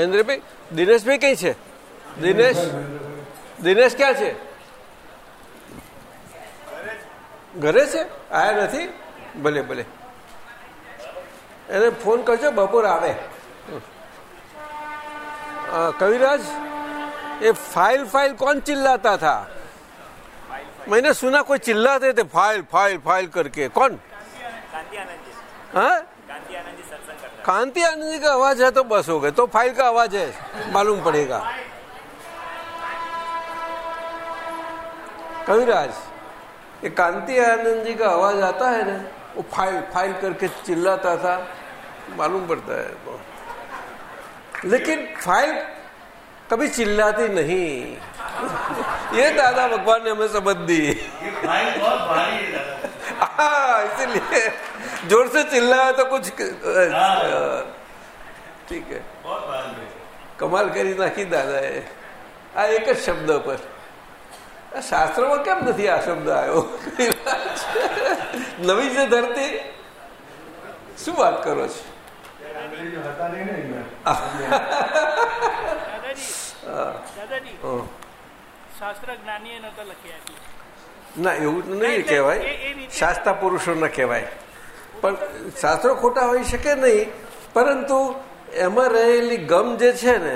મહેન્દ્રભાઈ દિનેશભાઈ કઈ છે દિનેશ દિનેશ ક્યાં છે ઘરે છે આયા નથી ભલે ભલે એને ફોન કરજો બપોર આવે कविराज ये फाइल फाइल कौन चिल्लाता था मैंने सुना कोई चिल्लाते थे फाइल फाइल फाइल करके कौन हाँ कांति आनंद जी का आवाज़ है तो बस हो गए तो फ़ाइल का आवाज़ है मालूम पड़ेगा। कविराज ये कांति आनंद जी का आवाज़ आता है ना वो फ़ाइल फ़ाइल करके चिल्लाता था मालूम पड़ता है तो लेकिन फ़ाइल कभी चिल्लाती नहीं। ये दादा भगवान ने हमें समझ दी। फ़ाइल बहुत भारी है हाँ इसीलिए। जोर से चिल्लाया तो कुछ ठीक है કમાલ કરી નાખી દાદાએ આ એક જ શબ્દ પર શાસ્ત્રોમાં કેમ નથી આ શબ્દ આવ્યો નવી જે ધરતી શું વાત કરો છો શાસ્ત્ર જ્ઞાનીએ નતા લખ્યા ના એવું નહીં કહેવાય શાસ્તા પુરુષો ન કહેવાય પણ શાસ્ત્રો ખોટા હોઈ શકે નહીં, પરંતુ એમાં રહેલી ગમ જે છે ને,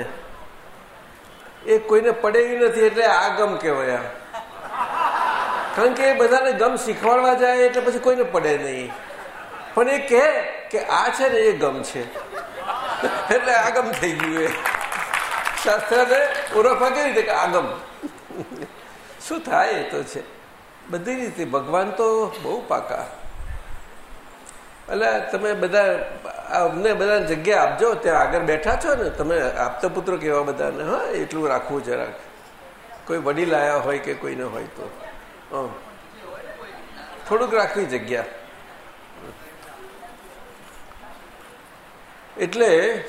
એ કોઈને પડે એવી નથી એટલે આ ગમ કહેવાય આ કારણ કે એ બધાને ગમ શીખવાડવા જાય એટલે પછી કોઈને પડે નહીં. પણ એ કહે કે આ છે ને એ ગમ છે. એટલે આગમ થઈ ગયું એ. શાસ્ત્રને ઓળખવા કેવી રીતે કે આગમ શું થાય એ તો છે. બધી રીતે ભગવાન તો બહુ પાકા. એટલે તમે બધા, અમને બધા જગ્યા આપજો, ત્યાં આગળ બેઠા છો ને, તમે આપતા પુત્ર કેવા બધાને? હા, એટલું રાખવું જરાક. કોઈ વડીલ આવ્યા હોય કે કોઈને હોય તો. થોડુંક રાખવી જગ્યા. એટલે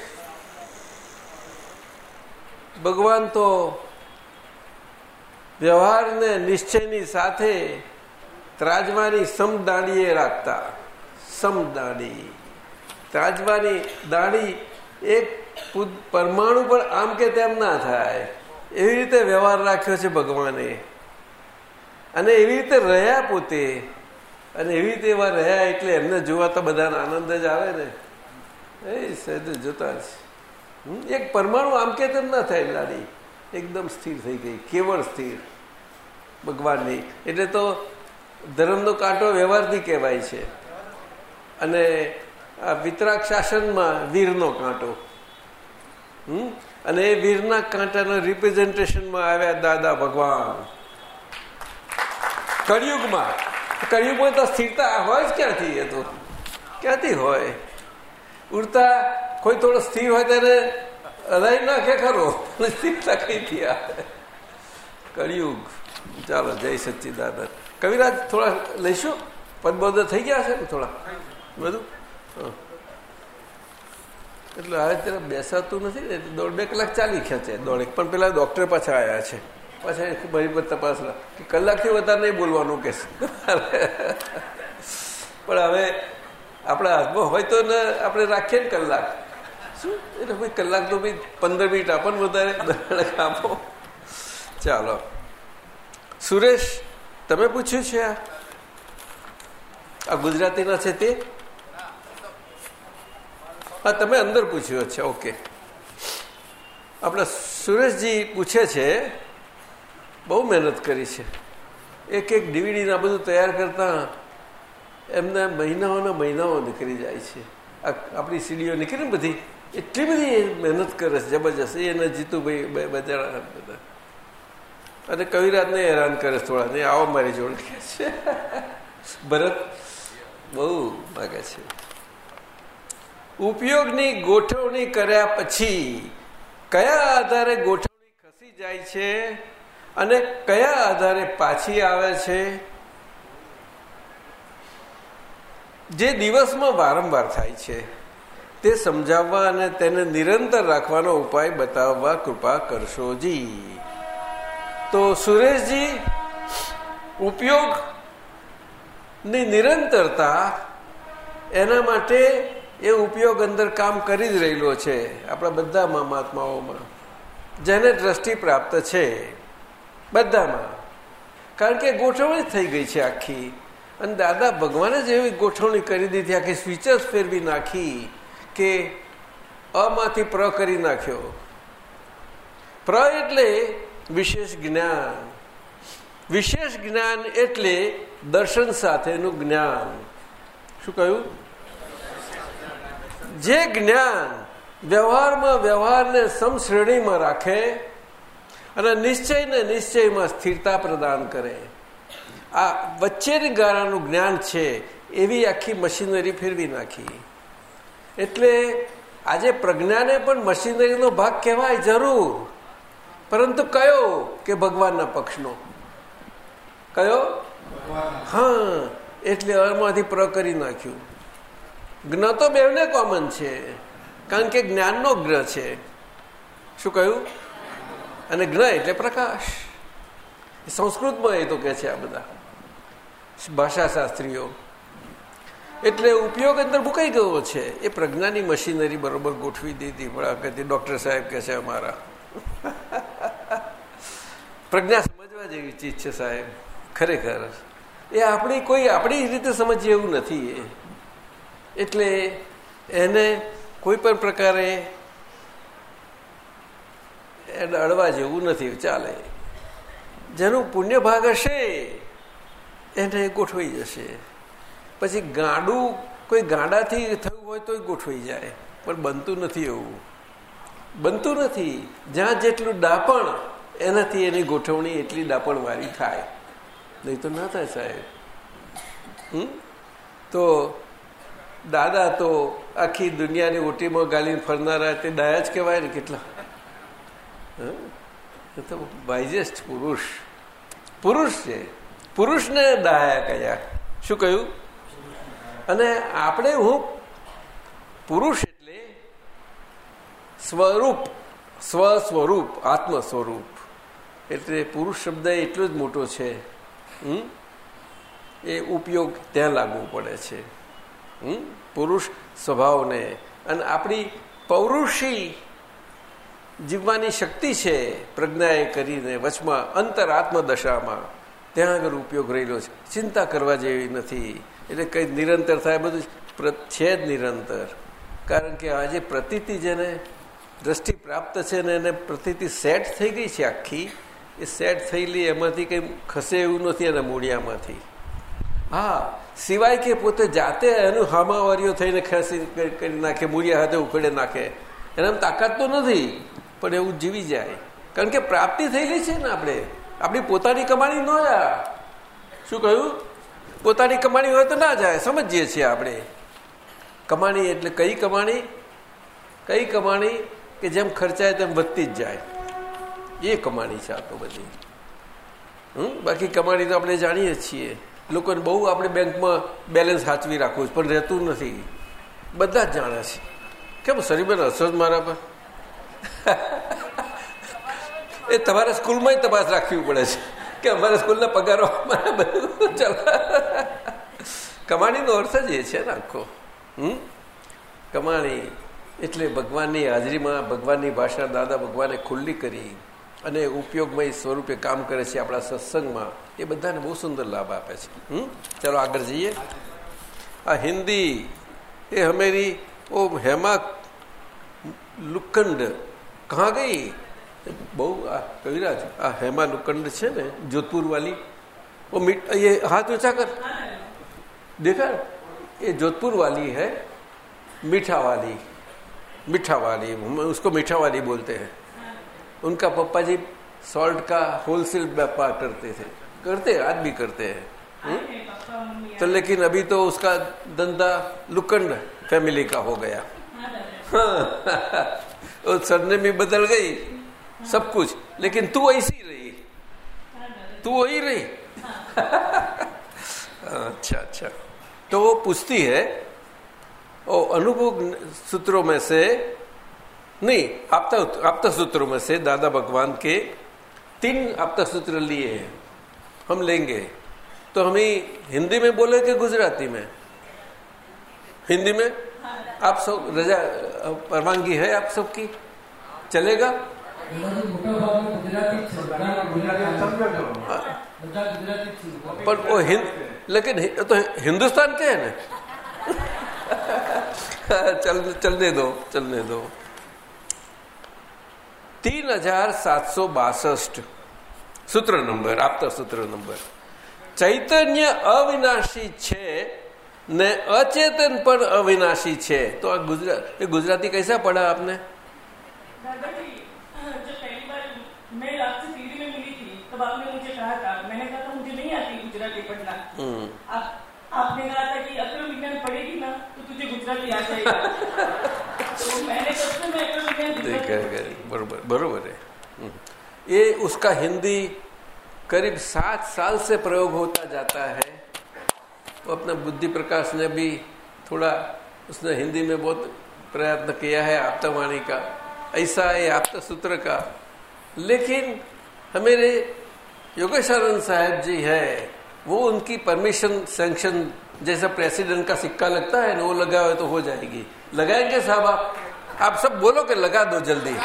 ભગવાન તો વ્યવહારને નિશ્ચયની સાથે ત્રાજમાની સમદાંડીએ રાખતા. સમદાડી ત્રાજવાની દાડી એક પરમાણુ પણ આમ કે તેમ ના થાય. એવી રીતે વ્યવહાર રાખ્યો છે ભગવાને. અને એવી રીતે રહ્યા પોતે. અને એવી રીતે એવા રહ્યા એટલે એમને જોવા તો બધાને આનંદ જ આવે ને. એ સહેજ જોતા જ. એક પરમાણુ આમ કે તેમ ના થાય લાડી એકદમ સ્થિર થઈ ગઈ, કેવળ સ્થિર. ભગવાનની. એટલે તો ધર્મનો કાંટો વ્યવહારથી કહેવાય છે. અને આ વિતરાક શાસનમાં વીરનો કાંટો. હમ? અને એ વીરના કાંટાના રિપ્રેઝન્ટેશનમાં આવ્યા દાદા ભગવાન. કળિયુગમાં. કળિયુગમાં તો સ્થિરતા હોય જ ક્યાંથી એ તો? ક્યાંથી હોય? ઉડતા કોઈ થોડો સ્થિર હોય ત્યારે હરાઈ નાખે ખરો. સ્થિરતા કઈ થયા કળિયુગ. ચાલો, જય સચ્ચિદાનંદ. કવિરાજ, થોડા લઈશું? પદબોધ થઈ ગયા છે ને થોડા? બધું? એટલે હવે ત્યારે બેસાતું નથી ને દોઢ બે કલાક ચાલી ખેંચે દોઢેક પણ પેલા ડોક્ટર પાછા આવ્યા છે. પાછા મારી પર તપાસ કે કલાકથી વધારે નહીં બોલવાનું કે પણ હવે આપણા હાથમાં હોય તો ને આપણે રાખીએ ને કલાક. શું? એટલે ભાઈ કલાક તો ભાઈ પંદર મિનિટ આપો ને વધારે આપો. ચાલો. સુરેશ, તમે પૂછ્યું છે આ ગુજરાતીના છે તે? હા, તમે અંદર પૂછ્યું છે ઓકે. આપણા સુરેશજી પૂછે છે, બહુ મહેનત કરી છે. એક એક ડીવીડીના બધું તૈયાર કરતાં એમને મહિનાઓના મહિનાઓ નીકળી જાય છે. આપણી સીડીઓ નીકળી બધી, એટલી બધી મહેનત કરે છે, જબરજસ્ત. એને જીતુભાઈ બધા બધા. અને કવિરાજને હેરાન કરે થોડા નહીં આવો મારી જોડે છે. ભરત બહુ માગે છે. ઉપયોગની ગોઠવણી કર્યા પછી કયા આધારે ગોઠવણી ખસી જાય છે અને કયા આધારે પાછી આવે છે? જે દિવસમાં વારંવાર થાય છે, તે સમજાવવા અને તેને નિરંતર રાખવાનો ઉપાય બતાવવા કૃપા કરશો જી. તો સુરેશજી ઉપયોગની નિરંતરતા એના માટે એ ઉપયોગ અંદર કામ કરી જ રહેલો છે આપણા બધા મહાત્માઓમાં. જેને દ્રષ્ટિ પ્રાપ્ત છે. બધામાં. કારણ કે ગોઠવણી થઈ ગઈ છે આખી. અને દાદા ભગવાને જ એવી ગોઠવણી કરી દીધી, આખી સ્વિચર્સ ફેરવી નાખી કે અમાંથી પ્ર કરી નાખ્યો. પ્ર એટલે વિશેષ જ્ઞાન. વિશેષ જ્ઞાન એટલે દર્શન સાથેનું જ્ઞાન. શું કહ્યું? જે જ્ઞાન વ્યવહારમાં વ્યવહારને સમશ્રેણીમાં રાખે અને નિશ્ચયને નિશ્ચયમાં સ્થિરતા પ્રદાન કરે. આ વચ્ચેની ગાળાનું જ્ઞાન છે એવી આખી મશીનરી ફેરવી નાખી. એટલે આજે પ્રજ્ઞાને પણ મશીનરીનો ભાગ કહેવાય જરૂર. પરંતુ કયો કે ભગવાનના પક્ષનો? કયો? હા એટલે અમાંથી પ્ર કરી નાખ્યું. જ્ઞ તો બેવને કોમન છે, કારણ કે જ્ઞાનનો ગ્રહ છે. શું કહ્યું? અને જ્ઞ એટલે પ્રકાશ. સંસ્કૃતમાં એ તો કે છે આ બધા. ભાષાશાસ્ત્રીઓ. એટલે ઉપયોગ અંદર મુકાઈ ગયો છે. એ પ્રજ્ઞાની મશીનરી બરોબર ગોઠવી દીધી. પણ ડોક્ટર સાહેબ કે છે અમારા. પ્રજ્ઞા સમજવા જેવી ચીજ છે સાહેબ. ખરેખર. એ આપણી કોઈ આપણી રીતે સમજીએ એવું નથી એ. એટલે એને કોઈ પણ પ્રકારે એને અડવા જેવું નથી, ચાલે. જેનું પુણ્ય ભાગ હશે, એને ગોઠવાઈ જશે. પછી ગાંડું કોઈ ગાંડાથી થયું હોય તો ગોઠવાઈ જાય, પણ બનતું નથી એવું. બનતું નથી. જ્યાં જેટલું ડાપણ એનાથી એની ગોઠવણી એટલી ડાપણવાળી થાય. નહીં તો ના થાય સાહેબ. હમ? તો દાદા, તો આખી દુનિયાની ઓટીમાં ગાલીને ફરનારા તે ડાયા જ કહેવાય ને કેટલા. તો બાઇજેસ્ટ પુરુષ. પુરુષ છે. પુરુષને ડાયા કયા. શું કહ્યું? અને આપણે હું પુરુષ એટલે સ્વરૂપ સ્વ સ્વરૂપ આત્મ સ્વરૂપ એટલે પુરુષ શબ્દ એટલો જ મોટો છે. એ ઉપયોગ ત્યાં લાગવો પડે છે. પુરુષ સ્વભાવને અને આપણી પૌરુષી જીવવાની શક્તિ છે પ્રજ્ઞાએ કરીને વચમાં અંતર આત્મદશામાં ત્યાં આગળ ઉપયોગ રહેલો છે. ચિંતા કરવા જેવી નથી. એટલે કંઈ નિરંતર થાય બધું છે જ નિરંતર. કારણ કે આજે પ્રતિતિ જેને દ્રષ્ટિ પ્રાપ્ત છે ને એને પ્રતિતિ સેટ થઈ ગઈ છે આખી. એ સેટ થયેલી એમાંથી કંઈ ખસે એવું નથી એના મૂળિયામાંથી. હા, સિવાય કે પોતે જાતે એનું હામાવારીઓ થઈને ખેંચી કરી નાખે, મૂળિયા હાથે ઉખેડે નાખે. એને તાકાત તો નથી, પણ એવું જીવી જાય. કારણ કે પ્રાપ્તિ થયેલી છે ને આપણે. આપણી પોતાની કમાણી ન શું કહ્યું? પોતાની કમાણી હોય તો ના જાય. સમજીએ છીએ આપણે. કમાણી એટલે કઈ કમાણી? કઈ કમાણી કે જેમ ખર્ચાય તેમ વધતી જ જાય. એ કમાણી છે આ તો બધી. હમ, બાકી કમાણી તો આપણે જાણીએ છીએ. લોકોને બહુ આપણે બેંકમાં બેલેન્સ સાચવી રાખવું પણ રહેતું નથી. બધા જ જાણે છે. કેમ શરીબેન હસો મારા પર? એ તમારે સ્કૂલમાં તપાસ રાખવી પડે છે. કે અમારા સ્કૂલના પગારો કમાણીનો અર્થ જ એ છે ને આખો. હમ? કમાણી એટલે ભગવાનની હાજરીમાં ભગવાનની ભાષા, દાદા ભગવાને ખુલ્લી કરી અને ઉપયોગમય સ્વરૂપે કામ કરે છે આપણા સત્સંગમાં. એ બધાને બહુ સુંદર લાભ આપે છે હમ ચાલો આગળ જઈએ આ હિન્દી એ હમેરી ઓ હેમા લુકંડ કહા ગઈ બહુ આ કવિરાજ આ હેમા લુકંડ છે ને જોધપુર વાલી वो ये हाथ ऊंचा कर देखा ये जोधपुर वाली है मीठा वाली मीठा वाली उसको मीठा वाली बोलते हैं उनका पप्पा जी सॉल्ट का होलसेल व्यापार करते थे करते आज भी करते हैं। तो लेकिन अभी तो उसका धंधा लुकंड फैमिली का हो गया। हाँ सरने में बदल गई सब कुछ। लेकिन तू ऐसी रही। तू वही रही। अच्छा अच्छा। तो वो पूछती है ओ अनुभव सूत्रों में से नहीं आपता आपता सूत्रों में से दादा भगवान के तीन आपता सूत्र लिए हैं। हम लेंगे। तो हमें हिंदी में बोले कि गुजराती में? हिंदी में? आप सब रजा, परवानगी है आप सबकी? चलेगा? पर वो हिंद लेकिन तो हिंदुस्तान के है ना? चल, चलने दो चलने दो। तीन हज़ार सात सौ बासठ सूत्र नंबर आपका सूत्र नंबर ચૈતન્ય અવિનાશી છે ને અચેતન પણ અવિનાશી છે તો આ ગુજરાત એ ગુજરાતી कैसा पढ़ा आपने दादाजी जब पहली बार मैं आपसे टीवी में मिली थी तब आपने मुझे कहा था मैंने कहा था मुझे नहीं आती गुजराती पढ़ना हम्म आप आपने कहा था कि अक्र विज्ञान पढ़ेगी ना तो तुझे गुजराती आ जाएगा तो मैंने कब से मैं अक्र विज्ञान ठीक गुजराती है बरोबर बरोबर है हम्म। ये उसका हिंदी करीब सात साल से प्रयोग होता जाता है। वो अपना बुद्धि प्रकाश ने भी थोड़ा उसने हिंदी में बहुत प्रयत्न किया है, आपतावाणी का, ऐसा है आपता सूत्र का। लेकिन हमारे योगेश्वरन साहब जी है, वो उनकी परमिशन सैंक्शन जैसा प्रेसिडेंट का सिक्का लगता है ना, वो लगा हुआ तो हो जाएगी। लगाएँगे साहब आप? आप सब बोलो कि लगा दो जल्दी।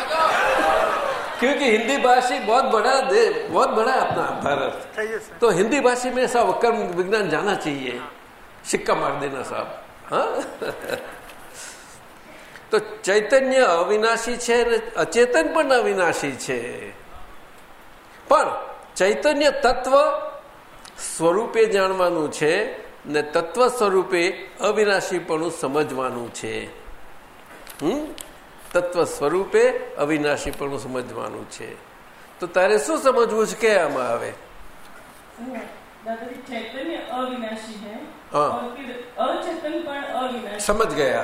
क्योंकि हिंदी भाषी बहुत बड़ा दे बहुत बड़ा है अपना भारत चाहिए सर तो हिंदी भाषी में सब कर्म विज्ञान जाना चाहिए सिक्का मार देना साहब हाँ તો ચૈતન્ય અવિનાશી છે અને અચેતન પણ અવિનાશી છે પણ ચૈતન્ય તત્વ સ્વરૂપે જાણવાનું છે ને તત્વ સ્વરૂપે અવિનાશીપણું સમજવાનું છે હમ તત્વ સ્વરૂપે અવિનાશીપણું સમજવાનું છે તો તારે શું સમજવું છે કે આમાં આવે दादाजी चैतन्य अविनाशी है हाँ। और फिर अचेतन पण अविनाशी समझ गया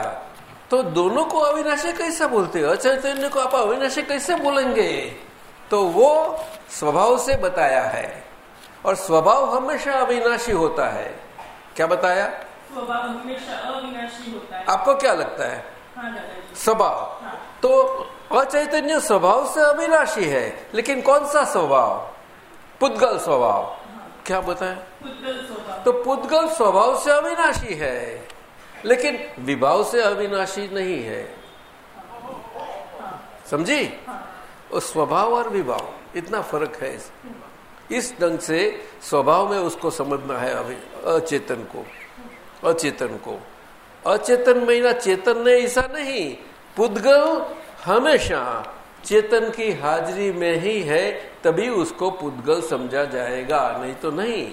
तो दोनों को अविनाशी कैसे बोलते हैं अचैतन्य को आप अविनाशी कैसे बोलेंगे तो वो स्वभाव से बताया है और स्वभाव हमेशा अविनाशी होता है क्या बताया स्वभाव हमेशा अविनाशी होता है आपको क्या लगता है हाँ दादाजी स्वभाव। तो अचैतन्य स्वभाव से अविनाशी है, लेकिन कौन सा स्वभाव? पुद्गल स्वभाव। क्या स्वभाव तो पुद्गल स्वभाव से अविनाशी है, लेकिन विभाव से अविनाशी नहीं है। समझी? और स्वभाव और विभाव, इतना फ़र्क है इस। ढंग से स्वभाव में उसको समझना है अभी अचेतन को। अचेतन को। अचेतन महिला चेतन ने ऐसा नहीं पुद्गल हमेशा चेतन की हाजिरी में ही है तभी उसको पुद्गल समझा जाएगा नहीं तो नहीं।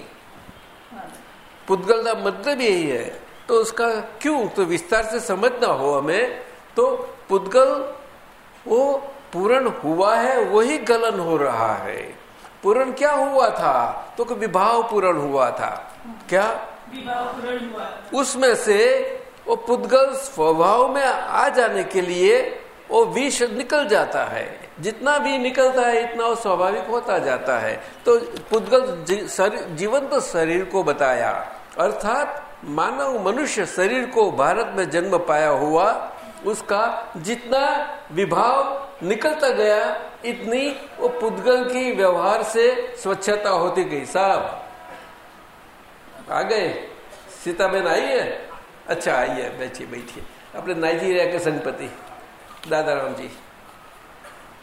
पुद्गल का मतलब यही है तो उसका क्यों? तो विस्तार से समझना हो हमें तो पुद्गल वो पूर्ण हुआ है वही गलन हो रहा है। पूर्ण क्या हुआ था? तो विभाव पूर्ण हुआ था। क्या? विवाह पूर्ण हुआ उसमें से वो पुद्गल स्वभाव में आ जाने के लिए वो विष निकल जाता है। जितना भी निकलता है इतना वो स्वाभाविक होता जाता है। तो पुद्गल जी, जीवंत तो शरीर को बताया। अर्थात मानव मनुष्य शरीर को भारत में जन्म पाया हुआ उसका जितना विभाव निकलता गया इतनी वो पुद्गल की व्यवहार से स्वच्छता होती गई। साहब आ गए सीताबेन आई है? अच्छा आइए बैठिए बैठिए આપણે નાઇજીરિયા કે સંગપતિ દાદારામજી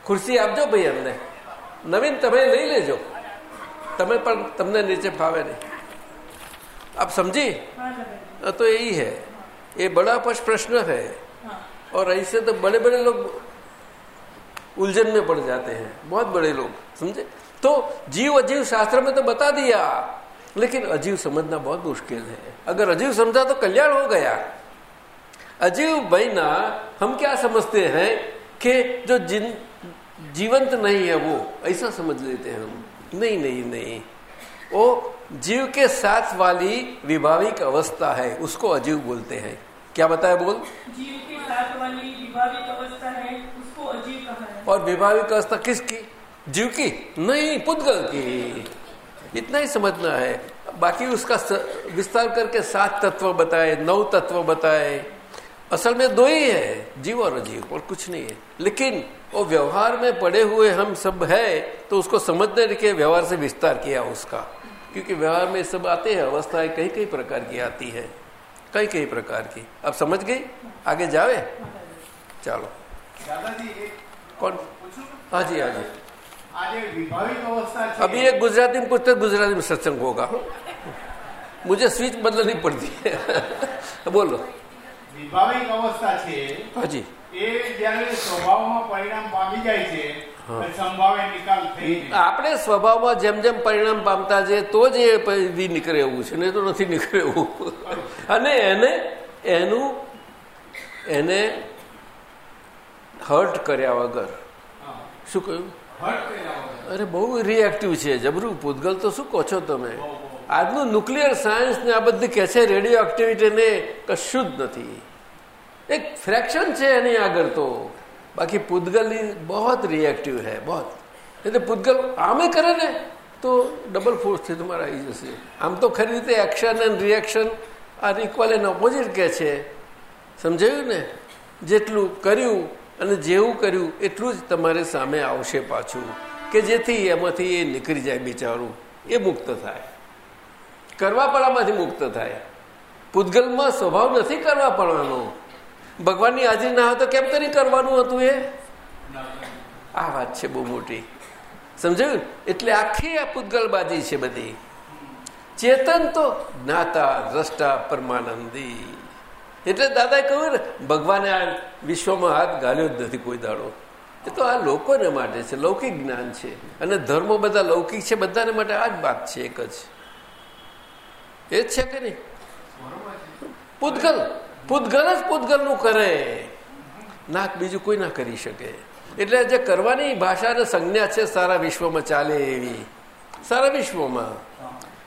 ખુરશી આપજો ભાઈ અમને નવીન તમે લઈ લેજો તમે પણ તમને નીચે ફાવે નહીં आप समझी हाँ दादाजी तो यही है ये बड़ा पश प्रश्न है हाँ और ऐसे तो बड़े बड़े लोग उलझन में पड़ जाते हैं बहुत बड़े लोग समझे तो जीव अजीव शास्त्र में तो बता दिया लेकिन अजीव समझना बहुत मुश्किल है। अगर अजीव समझा तो कल्याण हो गया। अजीव बहना हम क्या समझते हैं कि जो जिन जीवंत नहीं है वो ऐसा समझ लेते हैं हम। नहीं नहीं नहीं। वो जीव के साथ वाली विभाविक अवस्था है उसको अजीव बोलते हैं। क्या बताया बोल? जीव के साथ वाली विभाविक अवस्था है उसको अजीव कहा है। और विभाविक अवस्था किसकी? जीव की? नहीं पुद्गल की। इतना ही समझना है। बाकी उसका विस्तार करके सात तत्व बताए नौ तत्व बताए। असल में दो ही है जीव और अजीव और कुछ नहीं है। लेकिन वो व्यवहार में पड़े हुए हम सब है तो उसको समझने के व्यवहार से विस्तार किया उसका। क्योंकि व्यवहार में सब आते हैं अवस्थाएँ कई कई प्रकार की आती है। कई कई प्रकार की। अब समझ गई? आगे जावे? चलो। कौन? हाँ जी हाँ जी। अभी एक गुजराती में पूछते गुजराती में सत्संग होगा मुझे स्विच बदलनी पड़ती है बोलो વિભાવિક અવસ્થા છે हाँ जी એ જ્યારે સ્વભાવમાં પરિણામ પામી જાય છે અને સંભાવે નિકાલ થઈ જાય. આપણે સ્વભાવમાં જેમ જેમ પરિણામ પામતા છે તો જ એ પછી નીકળે એવું છે નહીં તો નથી નીકળે એવું અને એને એનું એને હર્ટ કર્યા વગર હા. શું કહ્યું હટ કર્યા વગર. અરે બહુ રિએક્ટિવ છે. જબરું પૂતગલ તો શું કહો છો તમે? આજનું ન્યુક્લિયર સાયન્સ ને આ બધી કહે છે રેડિયો એક્ટિવિટીને કશું જ નથી. એક ફ્રેક્શન છે એની આગળ તો. બાકી પૂતગલ બહુ રિએક્ટિવ હૈ બહુ એટલે પૂતગલ આમે કરે ને, તો ડબલ ફોર્સથી તમારા આવી જશે. આમ તો ખરી રીતે એક્શન એન્ડ રિએક્શન આ ઇક્વલ એન્ડ ઓપોઝિટ કહે છે. સમજાયું ને? જેટલું કર્યું અને જેવું કર્યું, એટલું જ તમારે સામે આવશે પાછું, કે જેથી એમાંથી એ નીકળી જાય બિચારું, એ મુક્ત થાય. કરવાપણામાંથી મુક્ત થાય. પૂતગલમાં સ્વભાવ નથી કરવાપણાનો. ભગવાનની હાજરી ના હોય તો કેમ કરી કરવાનું હતું એ? આ વાત છે બહુ મોટી. સમજાયું? એટલે આખી આ પૂતગલબાજી છે બધી. ચેતન તો જ્ઞાતા, દ્રષ્ટા, પરમાનંદી. એટલે દાદાએ કહ્યું ને, ભગવાને આ વિશ્વમાં હાથ ગાલ્યો જ નથી કોઈ દાડો. એ તો આ લોકોને માટે છે, લૌકિક જ્ઞાન છે. અને ધર્મો બધા લૌકિક છે, બધાને માટે આ જ વાત છે એક જ. એ જ છે કે નહીં? પૂતગલ પૂતગલ જ પૂતગલનું કરે. નાક બીજું કોઈ ના કરી શકે. એટલે જે કરવાની ભાષા અને સંજ્ઞા છે, સારા વિશ્વમાં ચાલે એવી. સારા વિશ્વમાં.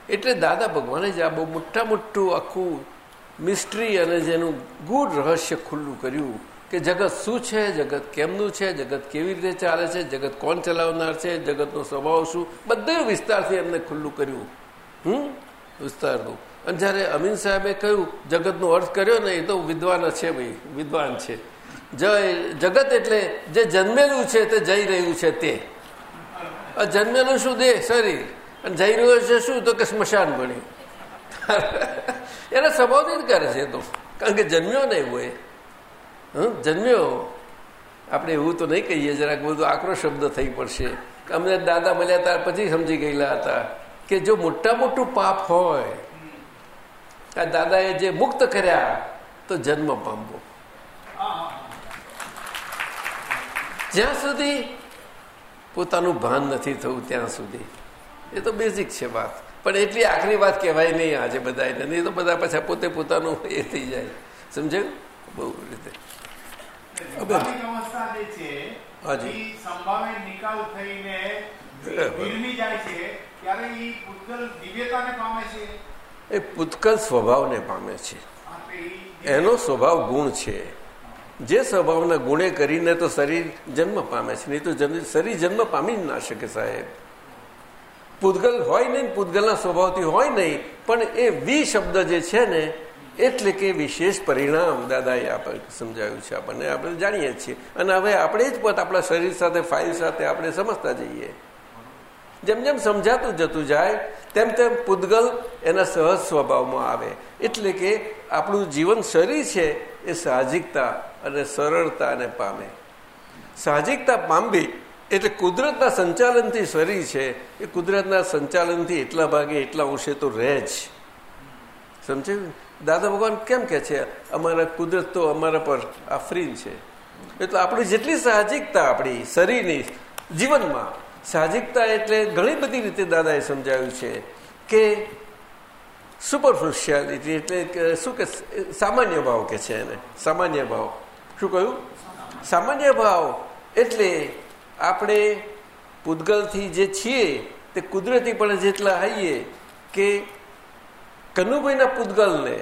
એટલે દાદા ભગવાને જ આ બહુ મોટા મોટું આખું મિસ્ટ્રી અને જેનું ગૂઢ રહસ્ય ખુલ્લું કર્યું કે જગત શું છે, જગત કેમનું છે, જગત કેવી રીતે ચાલે છે, જગત કોણ ચલાવનાર છે, જગતનો સ્વભાવ શું, બધું વિસ્તારથી એમને ખુલ્લું કર્યું. હમ? વિસ્તારનું અને જ્યારે અમીન સાહેબે કહ્યું, જગતનો અર્થ કર્યો ને, એ તો વિદ્વાન છે ભાઈ, વિદ્વાન છે. જગત એટલે જે જન્મેલું છે તે જઈ રહ્યું છે તે. જન્મેલું શું દે? શરીર. અને જઈ રહ્યું છે શું? તો કે સ્મશાન બન્યું એના સંબોધિત કરે છે તો. કારણ કે જન્મ્યો નહીં હોય. હં જન્મ્યો. આપણે એવું તો નહીં કહીએ, જરાક બધું આકરો શબ્દ થઈ પડશે. અમને દાદા મળ્યા ત્યાર પછી સમજી ગયેલા હતા કે જો મોટા મોટું પાપ હોય, આ દાદાએ જે મુક્ત કર્યા, તો જન્મ પામવો. જ્યાં સુધી પોતાનું ભાન નથી થયું, ત્યાં સુધી. એ તો બેઝિક છે વાત. પણ એટલી આખરી વાત કહેવાય નહીં આજે બધા નહીં તો બધા પાછા પોતે પોતાનું એ થઈ જાય. સમજાયું? બહુ રીતે. હાજી. નિકાલ થઈને જાય છે ત્યારે દિવ્યતાને પામે છે? એ પૂતકલ સ્વભાવને પામે છે. એનો સ્વભાવ ગુણ છે. જે સ્વભાવના ગુણે કરીને તો શરીર જન્મ પામે છે. નહીં તો શરીર જન્મ પામી જ ના શકે સાહેબ. પૂતગલ હોય નહીં, પૂતગલના સ્વભાવથી હોય નહીં, પણ એ વી શબ્દ જે છે ને, એટલે કે વિશેષ પરિણામ દાદાએ આપણે સમજાવ્યું છે આપણને. આપણે જાણીએ છીએ. અને હવે આપણે જ પોત આપણા શરીર સાથે, ફાઇલ સાથે આપણે સમજતા જઈએ. જેમ જેમ સમજાતું જતું જાય, તેમ તેમ પૂતગલ એના સહજ સ્વભાવમાં આવે. એટલે કે આપણું જીવન શરીર છે એ સાહજિકતા અને સરળતાને પામે. સાહજિકતા પામવી એટલે કુદરતના સંચાલનથી શરીર છે, એ કુદરતના સંચાલનથી એટલા ભાગે એટલા અંશે તો રહે જ. સમજાયું? દાદા ભગવાન કેમ કે છે, અમારા કુદરત તો અમારા પર આફરીન છે. એટલે આપણી જેટલી સાહજિકતા આપણી શરીરની, જીવનમાં, સાહજિકતા એટલે ઘણી બધી રીતે દાદાએ સમજાવ્યું છે કે સુપરફિશિયાલિટી એટલે શું કે, સામાન્ય ભાવ કે છે એને, સામાન્ય ભાવ. શું કહ્યું? સામાન્ય ભાવ. એટલે આપણે પૂતગલથી જે છીએ, તે કુદરતી પણ જેટલા આવીએ કે કનુભાઈના પૂતગલને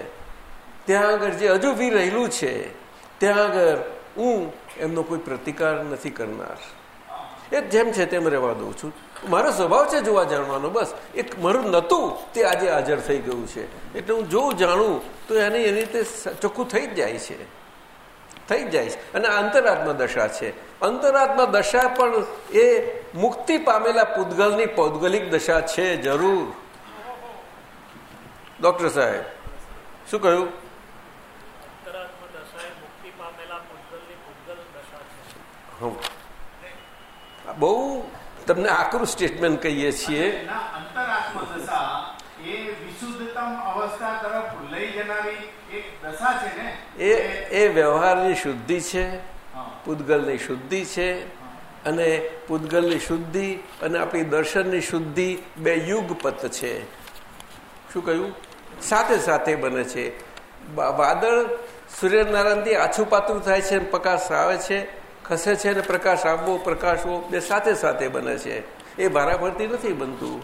ત્યાં આગળ જે હજુ બી રહેલું છે, ત્યાં આગળ હું એમનો કોઈ પ્રતિકાર નથી કરનાર. એ જેમ છે તેમ રહેવા દઉં છું. મારો સ્વભાવ છે જોવા જાણવાનો બસ. એક મારું નહોતું તે આજે હાજર થઈ ગયું છે. એટલે હું જોઉં જાણું, તો એની એની રીતે ચોખ્ખું થઈ જ જાય છે. થઈ જાય છે. અને આ અંતરાત્મા દશા છે. અંતરાત્મા દશા પણ એ મુક્તિ પામેલા પૂતગલની પૌદગલિક દશા છે જરૂર. ડોક્ટર સાહેબ શું કહ્યું? બહુ તમને આકરું સ્ટેટમેન્ટ કહીએ છીએ. અંતરાત્મા દશા એ વિશુદ્ધતમ અવસ્થા તરફ લઈ જનારી એ એ વ્યવહારની શુદ્ધિ છે. પૂતગલની શુદ્ધિ છે અને પૂતગલની શુદ્ધિ અને આપણી દર્શનની શુદ્ધિ બે યુગપત છે. શું કહ્યું? સાથે સાથે બને છે. વાદળ સૂર્યનારાયણથી આછું પાતળું થાય છે પ્રકાશ આવે છે ખસે છે અને પ્રકાશ આવવો પ્રકાશવો બે સાથે સાથે બને છે. એ ભારાફરતી નથી બનતું.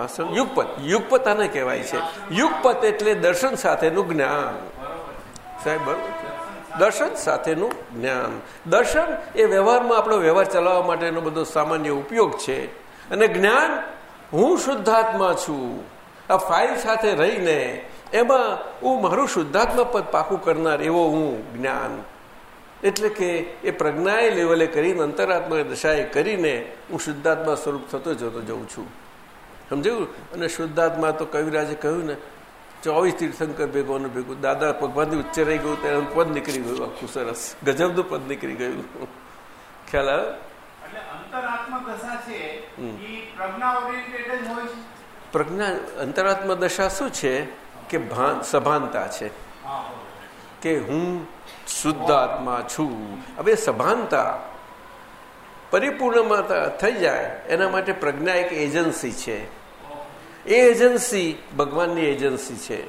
આ સમ- યુગપત. યુગપત આને કહેવાય છે. યુગપત એટલે દર્શન સાથેનું જ્ઞાન. સાહેબ દર્શન સાથેનું જ્ઞાન. દર્શન એ વ્યવહારમાં આપણો વ્યવહાર ચલાવવા માટેનો બધો સામાન્ય ઉપયોગ છે. અને જ્ઞાન, હું શુદ્ધાત્મા છું. આ ફાઇલ સાથે રહીને એમાં હું મારું શુદ્ધાત્મા પદ પાકું કરનાર એવો હું જ્ઞાન. એટલે કે એ પ્રજ્ઞાએ લેવલે કરીને અંતરાત્મા દશાએ કરીને હું શુદ્ધાત્મા સ્વરૂપ થતો જતો જઉં છું. સમજાયું? અને શુદ્ધાત્મા તો કવિરાજે કહ્યું ને ચોવીસ તીર્થંકર ભેગોનું ભેગું દાદા ભગવાનથી ઉચ્ચરાઈ ગયું ત્યારે પદ નીકળી ગયું આખું સરસ. ગજબનું પદ નીકળી ગયું. ખ્યાલ આવે? પ્રજ્ઞા અંતરાત્મા દશા શું છે? કે ભાન સભાનતા છે. કે હું શુદ્ધ આત્મા છું. હવે સભાનતા પરિપૂર્ણમાં થઈ જાય એના માટે પ્રજ્ઞા એક એજન્સી છે. એ એજન્સી ભગવાનની એજન્સી છે.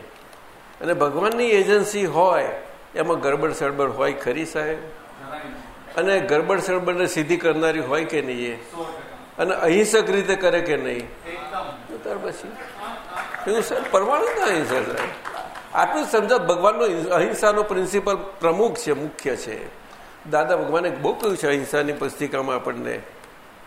અને ભગવાનની એજન્સી હોય, એમાં ગરબડ સડબડ હોય ખરી સાહેબ? અને ગરબડ સડબડને સીધી કરનારી હોય કે નહીં એ? અને અહિંસક રીતે કરે કે નહીં? ત્યાર પછી. એવું સાહેબ પરમાણુ ના અહિંસા આટલું સમજા ભગવાનનો અહિંસાનો પ્રિન્સિપલ પ્રમુખ છે, મુખ્ય છે. દાદા ભગવાને બહુ કહ્યું છે, અહિંસાની પુસ્તિકામાં આપણને.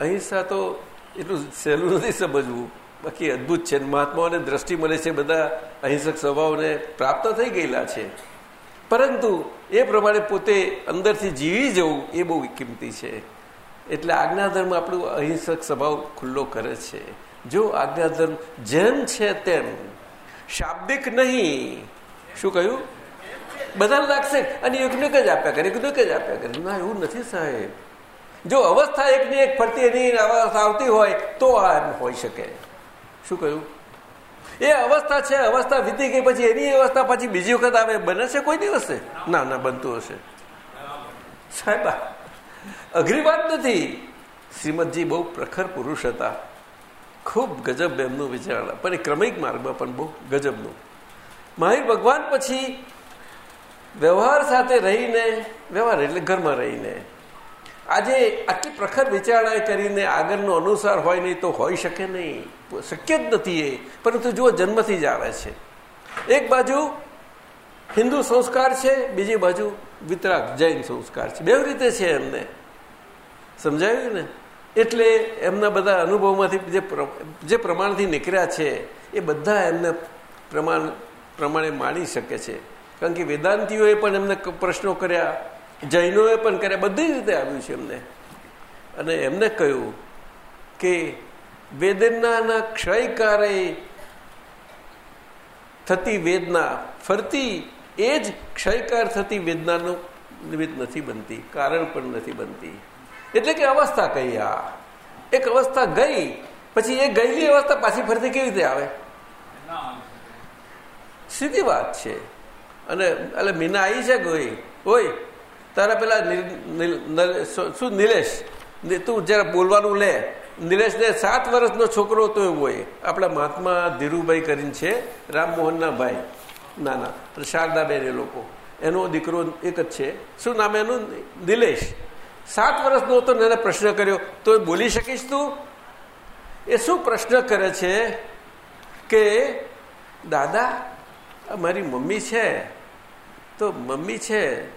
અહિંસા તો એટલું સહેલું નથી સમજવું. બાકી અદ્ભુત છે. મહાત્માઓને દ્રષ્ટિ મળે છે, બધા અહિંસક સ્વભાવને પ્રાપ્ત થઈ ગયેલા છે. પરંતુ એ પ્રમાણે પોતે અંદરથી જીવી જવું એ બહુ કિંમતી છે. એટલે આજ્ઞાધર્મ આપણું અહિંસક સ્વભાવ ખુલ્લો કરે છે. જો આજ્ઞાધર્મ જેમ છે તેમ શાબ્દિક નહીં. શું કહ્યું? બધાને લાગશે. અને એકને જ આપ્યા કરે, એકને જ આપ્યા કરે. ના, એવું નથી સાહેબ. જો અવસ્થા એકની એક ફરતી એની અવસ્થા આવતી હોય તો આ એમ હોઈ શકે. શું કહ્યું? એ અવસ્થા છે, અવસ્થા વીતી ગઈ પછી એની અવસ્થા પછી બીજી વખત આવે, બને છે કોઈ દિવસે? ના ના, બનતું હશે. સાહેબ અઘરી વાત નથી. શ્રીમદજી બહુ પ્રખર પુરુષ હતા. ખૂબ ગજબ એમનું વિચાર પણ એ ક્રમિક માર્ગમાં પણ બહુ ગજબનું. મહાવીર ભગવાન પછી વ્યવહાર સાથે રહીને, વ્યવહાર એટલે ઘરમાં રહીને આજે આટલી પ્રખર વિચારણા કરીને આગળનો અનુસાર હોય નહીં તો હોઈ શકે નહીં. શક્ય જ નથી એ. પરંતુ જુઓ, જન્મથી જ આવે છે. એક બાજુ હિન્દુ સંસ્કાર છે, બીજી બાજુ વિતરાગ જૈન સંસ્કાર છે. બે રીતે છે એમને. સમજાયું ને? એટલે એમના બધા અનુભવમાંથી જે પ્રમાણથી નીકળ્યા છે, એ બધા એમને પ્રમાણ, પ્રમાણે માણી શકે છે. કારણ કે વેદાંતિઓએ પણ એમને પ્રશ્નો કર્યા. જૈનોએ પણ કર્યા, બધી રીતે આવ્યું છે એમને. અને એમને કહ્યું કે વેદનાના ક્ષયકારે થતી વેદના ફરતી, એ જ ક્ષયકાર થતી વેદનાનું નિમિત્ત નથી બનતી, કારણ પણ નથી બનતી. એટલે કે અવસ્થા કહી આ. એક અવસ્થા ગઈ, પછી એ ગયેલી અવસ્થા પાછી ફરતી કેવી રીતે આવે? સીધી વાત છે. અને, એટલે મીના આવી છે કોઈ? ઓય તારા પેલા શું નિલેશ? તું જરા બોલવાનું લે, નિલેશને સાત વર્ષનો છોકરો તો એવો હોય આપણા મહાત્મા ધીરુભાઈ કરીને છે, રામમોહનના ભાઈ. નાના શારદાબેન એ લોકો. એનો દીકરો એક જ છે. શું નામ એનું? નિલેશ. સાત વર્ષનો હતો એને પ્રશ્ન કર્યો, તો એ બોલી શકીશ તું? એ શું પ્રશ્ન કરે છે કે, દાદા મારી મમ્મી છે. તો મમ્મી છે.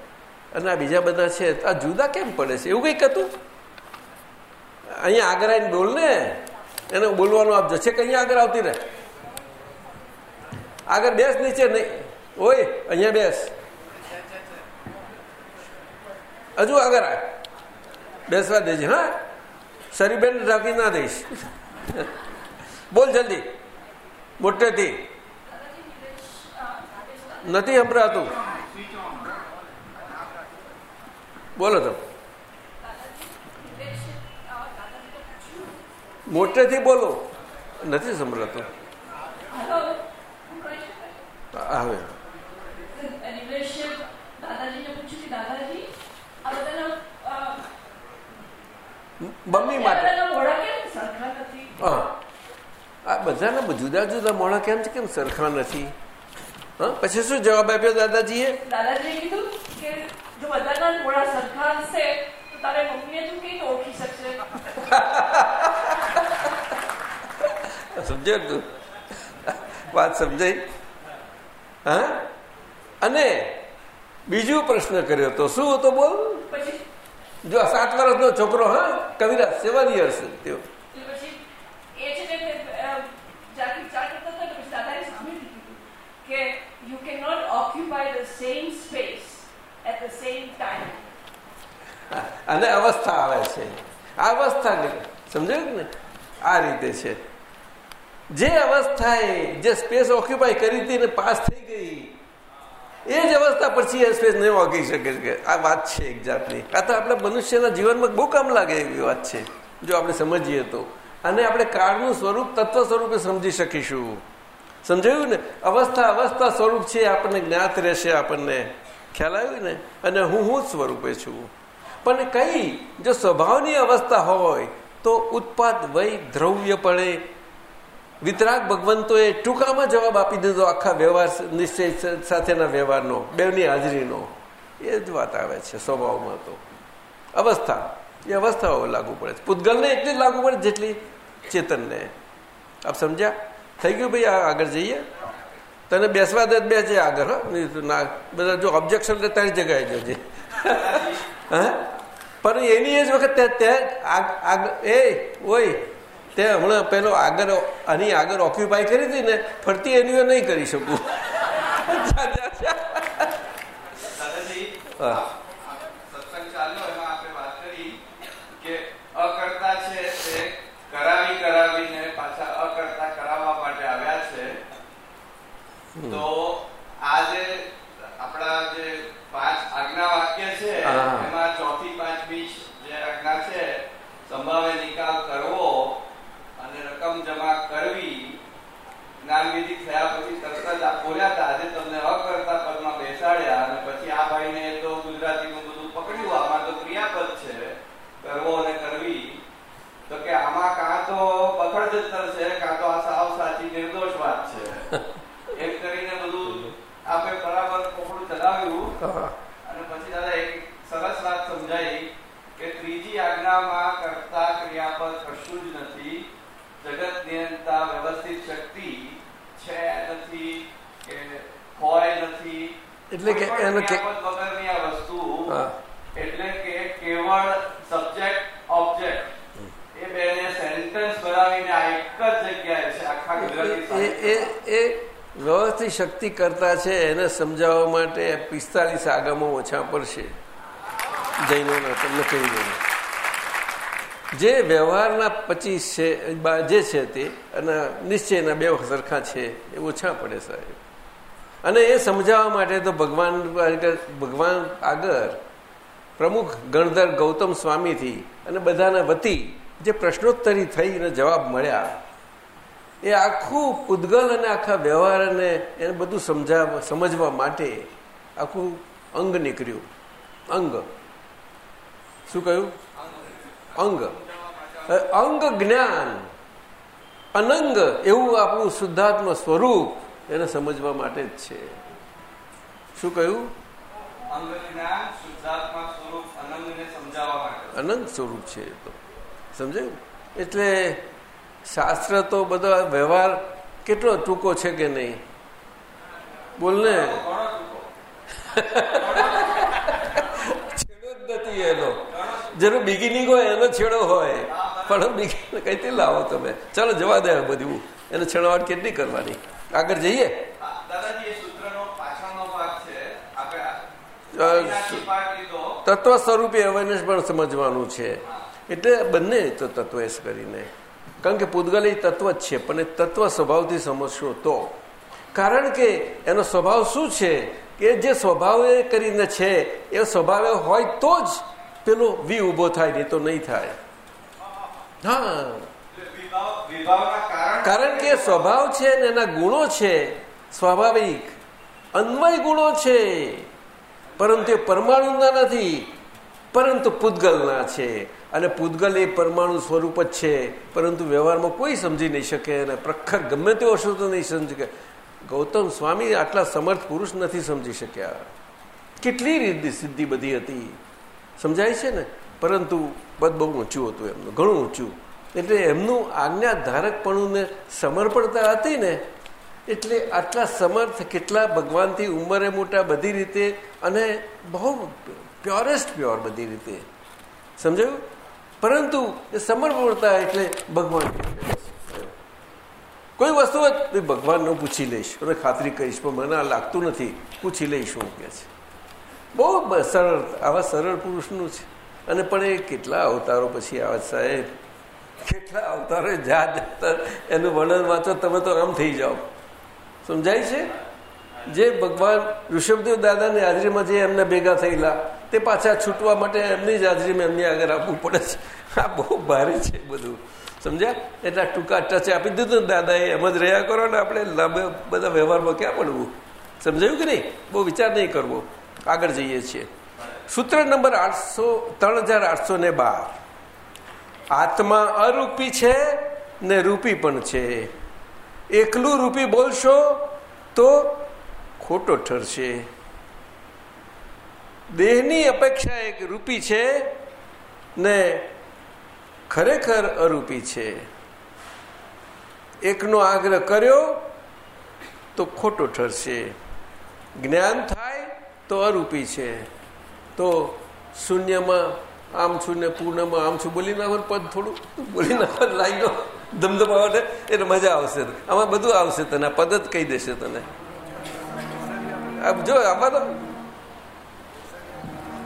અને આ બીજા બધા છે. આ જુદા કેમ પડે છે? એવું કંઈક હતું? અહીંયા આગળ આવીને બોલ ને. એને બોલવાનું આપ જશે કે અહીંયા આગળ આવતી રહે? આગળ બેસ નીચે નહીં. ઓય, અહીંયા બેસ. હજુ આગળ આ બેસવા દેજે, હા? શરીબેન રાખી ના દઈશ. બોલ જલ્દી. મોટેથી. નથી સંભળાતું. બોલો તમે. મોટેથી બોલો. નથી સંભળાતો. બધાના મમ્મી માટે. હા. આ બધાના જુદા જુદા મોડા કેમ છે? કેમ સરખા નથી? હા? પછી શું જવાબ આપ્યો દાદાજીએ? દાદાજીએ કીધું જો બધાના મોઢા સરખા હશે તો તારે મમ્મીને તું કેવી ઓળખી શકશે? સમજ્યો તું? વાત સમજાઈ? હા? અને બીજો પ્રશ્ન કર્યો તો શું હતો બોલ? જો આ સાત વર્ષનો છોકરો હા કવિરાજ સેવન યર્સ તેઓ. તે, કે you can not occupy the same space અને અવસ્થા આવે છે. આ અવસ્થા સમજાયું ને આ રીતે છે. જે અવસ્થાએ જે સ્પેસ ઓક્યુપાય કરી હતી પાસ થઈ ગઈ, એ જ અવસ્થા પછી એ સ્પેસ નહીં ઓગી શકે છે. આ વાત છે એક જાતની. આ તો આપણે મનુષ્યના જીવનમાં બહુ કામ લાગે એવી વાત છે. જો આપણે સમજીએ તો. અને આપણે કાળનું સ્વરૂપ તત્વ સ્વરૂપે સમજી શકીશું. સમજાયું ને? અવસ્થા અવસ્થા સ્વરૂપ છે, આપણને જ્ઞાત રહેશે આપણને. ખ્યાલ આવ્યું ને? અને હું હું સ્વરૂપે છું. પણ કઈ જો સ્વભાવની અવસ્થા હોય, તો ઉત્પાદ વય દ્રવ્ય પડે વિતરાગ ભગવંતોએ ટૂંકામાં જવાબ આપી દીધો આખા વ્યવહાર નિશ્ચય સાથેના વ્યવહારનો બેની હાજરીનો. એ જ વાત આવે છે સ્વભાવમાં તો. અવસ્થા. એ અવસ્થાઓ લાગુ પડે છે. પૂતગલને એટલી લાગુ પડે જેટલી ચેતનને. આપ સમજ્યા? થઈ ગયું ભાઈ આગળ જઈએ? તને બેસવા દે બે છે આગળ ના બધા જો ઓબ્જેક્શન લે તારી જગાએ જજે. હે? પણ એની એ જ વખત એ ઓય તે હમણાં પેલો આગળ આની આગળ ઓક્યુપાય કરી હતી ને ફરતી એની નહીં કરી શકું. હા. સત્સંગ ચાલ્યો એમાં આપણે વાત કરી કે અકર્તા છે તે કરાવી કરાવીને પાછા અકર્તા કરાવવા માટે આવ્યા છે તો આ જે આપણા જે પાંચ આજ્ઞા વાક્ય છે હા. એમાં ચોથી પાંચમી જે આજ્ઞા છે સંભાવે નિકાલ કરવો અને રકમ જમા કરવી જ્ઞાન વિધિ થયા પછી તરત જ આ બોલ્યા હતા આજે તમને અકર્તા પદમાં બેસાડ્યા અને પછી આ ભાઈને તો ગુજરાતીનું બધું પકડ્યું આમાં તો ક્રિયાપદ છે કરવો અને કરવી તો કે આમાં કાં તો પકડ જતર છે કાં તો આ સાવ સાચી નિર્દોષ વાત છે એમ કરીને બધું આપે બરાબર પકડું ચલાવ્યું હા. અને પછી દાદા એક સરસ વાત સમજાઈ કે ત્રીજી આજ્ઞામાં કરતા ક્રિયાપદ કશું જ નથી જગત નિયંતા વ્યવસ્થિત શક્તિ છે નથી કે હોય નથી એટલે કે એનો કે- વગરની આ વસ્તુ હા. એટલે કે કેવળ સબ્જેક્ટ ઓબ્જેક્ટ એ બેને સેન્ટેન્સ બનાવીને આ એક જ જગ્યાએ છે આખા ગુજરાતી એ એ વ્યવસ્થિત શક્તિ કરતા છે એને સમજાવવા માટે પિસ્તાલીસ આગમો ઓછા પડશે. જૈનોના તમને કહી દઉં જે વ્યવહારના પચીસ છે જે છે તે અને નિશ્ચયના બે સરખા છે એ ઓછા પડે સાહેબ. અને એ સમજાવવા માટે તો ભગવાન ભગવાન આગળ પ્રમુખ ગણધર ગૌતમ સ્વામીથી અને બધાના વતી જે પ્રશ્નોત્તરી થઈ અને જવાબ મળ્યા, એ આખું ઉદ્ગલ અને આખા વ્યવહાર અને એને બધું સમજા સમજવા માટે આખું અંગ નીકળ્યું. અંગ. શું કહ્યું? અંગ. અંગ જ્ઞાન. અનંગ એવું આપણું શુદ્ધાત્મ સ્વરૂપ એને સમજવા માટે જ છે. શું કહ્યું? અનંત સ્વરૂપ છે એ તો. સમજાયું? એટલે શાસ્ત્ર તો બધા વ્યવહાર કેટલો ટૂંકો છે કે નહીં? બોલને ને. છેડો જ નથી એનો. જેનો બિગિનિંગ હોય એનો છેડો હોય. પણ બિગિનિંગ કઈથી લાવો તમે? ચાલો જવા દે બધું. એને છેડાવાટ કેટલી કરવાની? આગળ જઈએ? તત્વ સ્વરૂપે અવેરનેસ પણ સમજવાનું છે. એટલે બંને તો તત્વ એસ કરીને. કારણ કે પૂતગલ એ તત્વ જ છે પણ એ તત્વ સ્વભાવથી સમજશો તો. કારણ કે એનો સ્વભાવ શું છે? કે જે સ્વભાવે કરીને છે એ સ્વભાવે હોય તો જ પેલો વી ઊભો થાય નહીં તો નહીં થાય. હા. કારણ કે સ્વભાવ છે ને એના ગુણો છે સ્વાભાવિક. અન્વય ગુણો છે. પરંતુ એ પરમાણુના નથી. પરંતુ પૂતગલના છે. અને પૂતગલ એ પરમાણુ સ્વરૂપ જ છે. પરંતુ વ્યવહારમાં કોઈ સમજી નહીં શકે અને પ્રખર ગમે તેવો હશો તો નહીં સમજી શકે. ગૌતમ સ્વામી આટલા સમર્થ પુરુષ નથી સમજી શક્યા. કેટલી રીતિ સિદ્ધિ બધી હતી. સમજાય છે ને? પરંતુ બધ બહુ ઊંચું હતું એમનું. ઘણું ઊંચું. એટલે એમનું આજ્ઞાધારકપણું ને સમર્પણતા હતી ને, એટલે આટલા સમર્થ, કેટલા ભગવાનથી ઉંમરે મોટા બધી રીતે અને બહુ પ્યોરેસ્ટ પ્યોર બધી રીતે. સમજાયું? પરંતુ એ સમર્પણતા એટલે ભગવાન. કોઈ વસ્તુ તો ભગવાનનું પૂછી લઈશ. અને ખાતરી કરીશ, પણ મને આ લાગતું નથી. પૂછી લઈશ હું કે છે. બહુ સરળ, આવા સરળ પુરુષનું છે. અને પણ એ કેટલા અવતારો પછી આવે સાહેબ? કેટલા અવતારો જાત એનું વર્ણન વાંચો, તમે તો આમ થઈ જાઓ. સમજાય છે? જે ભગવાન ઋષભદેવ દાદાની હાજરીમાં જે એમને ભેગા થયેલા, તે પાછા છૂટવા માટે એમની જ હાજરીમાં એમની આગળ આપવું પડે છે. આ બહુ ભારે છે બધું. સમજ્યા? એટલા ટૂંકા ટચે આપી દીધું ને દાદાએ, એમ જ રહ્યા કરો ને આપણે લાંબે બધા વ્યવહારમાં ક્યાં પડવું સમજાયું કે નહીં? બહુ વિચાર નહીં કરવો. આગળ જઈએ છીએ. સૂત્ર નંબર આઠસો, ત્રણ હજાર આઠસો ને બાર. આત્મા અરૂપી છે ને રૂપી પણ છે. એકલું રૂપી બોલશો તો ખોટો ઠરશે. દેહની અપેક્ષા એક રૂપી છે ને ખરેખર અરૂપી છે. એકનો આગ્રહ કર્યો તો ખોટો ઠરશે. જ્ઞાન થાય તો અરૂપી છે. તો શૂન્યમાં આમ છું ને પૂર્ણમાં આમ છું. બોલી નાખો પદ થોડું બોલી નાખો લાગ્યો લાઈનો ધમધમાવટ એટલે મજા આવશે. આમાં બધું આવશે તને આ પદ જ કહી દેશે તને. જો આમાં તો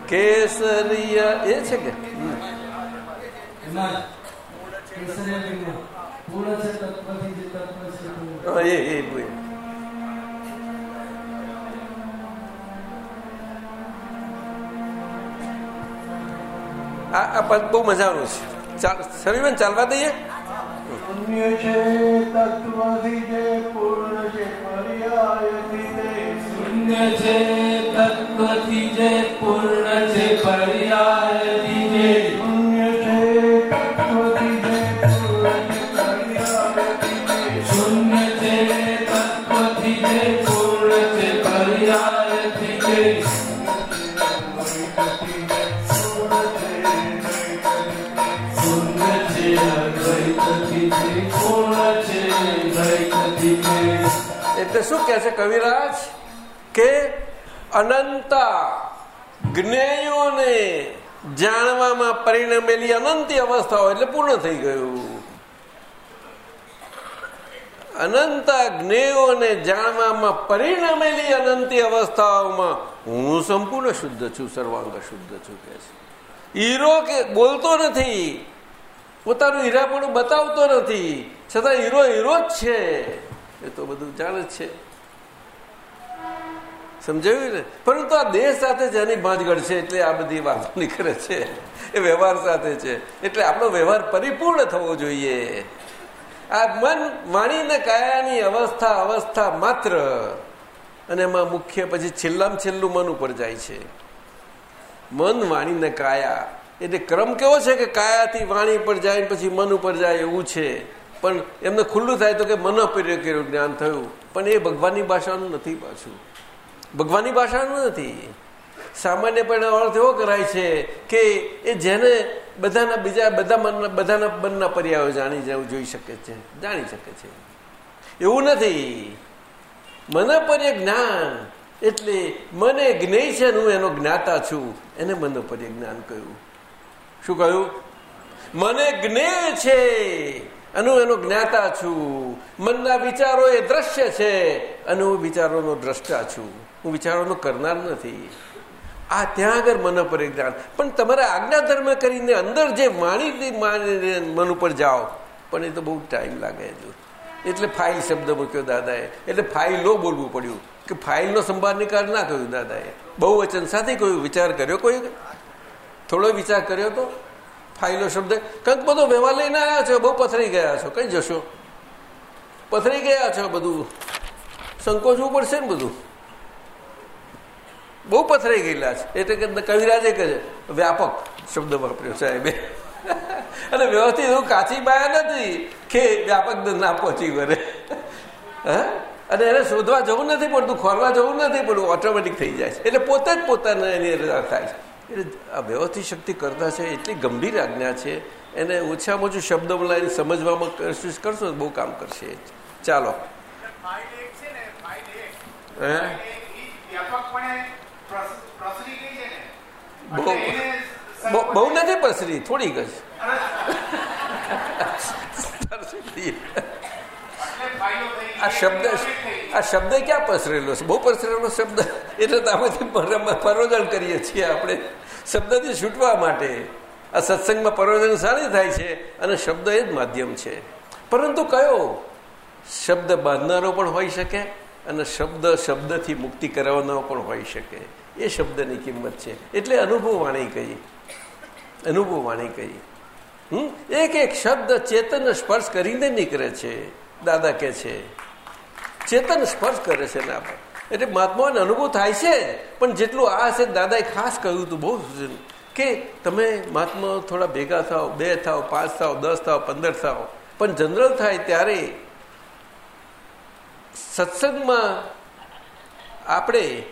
કેસરિયા એ છે કે? એ એમાં આ આ પદ બહુ મજાનું છે. ચાલ સરીબેન ચાલવા દઈએ? પુણ્ય છે, તત્વથી જે પૂર્ણ છે, પર્યાયથી શૂન્ય છે. તત્વથી જે પૂર્ણ છે, પર્યાયથી શું કહે છે કવિરાજ? કે અનંતા જ્ઞેયોને જાણવામાં પરિણમેલી અનંતી અવસ્થાઓ એટલે પૂર્ણ થઈ ગયું. અનંત જ્ઞેયોને જાણવામાં પરિણમેલી અનંતી અવસ્થાઓમાં હું સંપૂર્ણ શુદ્ધ છું, સર્વાંગ શુદ્ધ છું કે છે. હીરો કે બોલતો નથી, પોતાનું હીરાપણું બતાવતો નથી, છતાં હીરો હીરો જ છે. એ તો બધું જાણે છે. સમજાયું ને? પરંતુ આ દેહ સાથે જેની ભાંજગઢ છે એટલે આ બધી વાતો નીકળે છે. એ વ્યવહાર સાથે છે. એટલે આપણો વ્યવહાર પરિપૂર્ણ થવો જોઈએ. આ મન વાણીને કાયાની અવસ્થા અવસ્થા માત્ર અને એમાં મુખ્ય પછી છેલ્લામાં છેલ્લું મન ઉપર જાય છે. મન વાણીને કાયા. એટલે ક્રમ કેવો છે કે કાયાથી વાણી પર જાય પછી મન ઉપર જાય એવું છે. પણ એમને ખુલ્લું થાય તો કે મન કર્યું જ્ઞાન થયું. પણ એ ભગવાનની ભાષાનું નથી પાછું. ભગવાનની ભાષાનું નથી. સામાન્ય પણ અર્થ એવો કરાય છે કે એ જેને બધાના બીજા બધા મનના, બધાના મનના પર્યાયો જાણી જવું, જોઈ શકે છે, જાણી શકે છે. એવું નથી. મનપર્ય જ્ઞાન એટલે મને જ્ઞેય છે હું એનો જ્ઞાતા છું. એને મનોપર્ય જ્ઞાન કહ્યું. શું કહ્યું? મને જ્ઞેય છે. અને એનો જ્ઞાતા છું. મનના વિચારો એ દ્રશ્ય છે. અને હું વિચારોનો દ્રષ્ટા છું. હું વિચારોનો કરનાર નથી. આ ત્યાં આગળ મન પર જ્ઞાન પણ તમારે આજ્ઞા ધર્મ કરીને અંદર જે વાણી મન ઉપર જાઓ, પણ એ તો બહુ ટાઈમ લાગે જો એટલે ફાઇલ શબ્દ મૂક્યો દાદાએ. એટલે ફાઇલો બોલવું પડ્યું. કે ફાઇલનો સંભાળ નિકાલ ના કહ્યું દાદાએ. બહુ વચન સાથે કોઈ વિચાર કર્યો કોઈ? થોડો વિચાર કર્યો તો? ફાઇલો શબ્દ. કંઈક બધો વ્યવહાર લઈને આવ્યા છો, બહુ પથરી ગયા છો. કઈ જશો? પથરી ગયા છો બધું. સંકોચવું પડશે ને બધું. બહુ પથરાઈ ગયેલા છે. એટલે કે કવિરાજે કહે વ્યાપક શબ્દ વાપર્યો સાહેબે. અને વ્યવસ્થિત એવું કાચી બાયા નથી કે વ્યાપક ના પહોંચી વરે અને એને શોધવા જવું નથી પડતું, ખોરવા જવું નથી પડતું ઓટોમેટિક થઈ જાય છે. એટલે પોતે જ પોતાને એની અંદર થાય છે. એટલે આ વ્યવસ્થિત શક્તિ કરતા છે એટલી ગંભીર આજ્ઞા છે એને ઓછામાં ઓછું શબ્દ બોલાવીને સમજવામાં કોશિશ કરશો બહુ કામ કરશે. ચાલો. બહુ નથી પસરી થોડીક જ. આ શબ્દ. આ શબ્દ ક્યાં પસરેલો છે? બહુ પસરેલો શબ્દ. એટલે તો આમાંથી પર- કરીએ છીએ આપણે. શબ્દથી છૂટવા માટે આ સત્સંગમાં પરોજન સારી થાય છે અને શબ્દ એ જ માધ્યમ છે. પરંતુ કયો? શબ્દ બાંધનારો પણ હોઈ શકે અને શબ્દ શબ્દથી મુક્તિ કરાવનારો પણ હોઈ શકે. એ શબ્દની કિંમત છે. એટલે અનુભવ વાણી કહી અનુભવ વાણી કહી હમ? એક એક શબ્દ ચેતન સ્પર્શ કરીને નીકળે છે. દાદા કે છે, ચેતન સ્પર્શ કરે છે ને આપણે? એટલે મહાત્માઓને અનુભવ થાય છે. પણ જેટલું આ છે દાદાએ ખાસ કહ્યું હતું બહુ કે તમે મહાત્મા થોડા ભેગા થાઓ, બે થાઓ, પાંચ થાઓ, દસ થાઓ, પંદર થાઓ. પણ જનરલ થાય ત્યારે સત્સંગમાં આપણે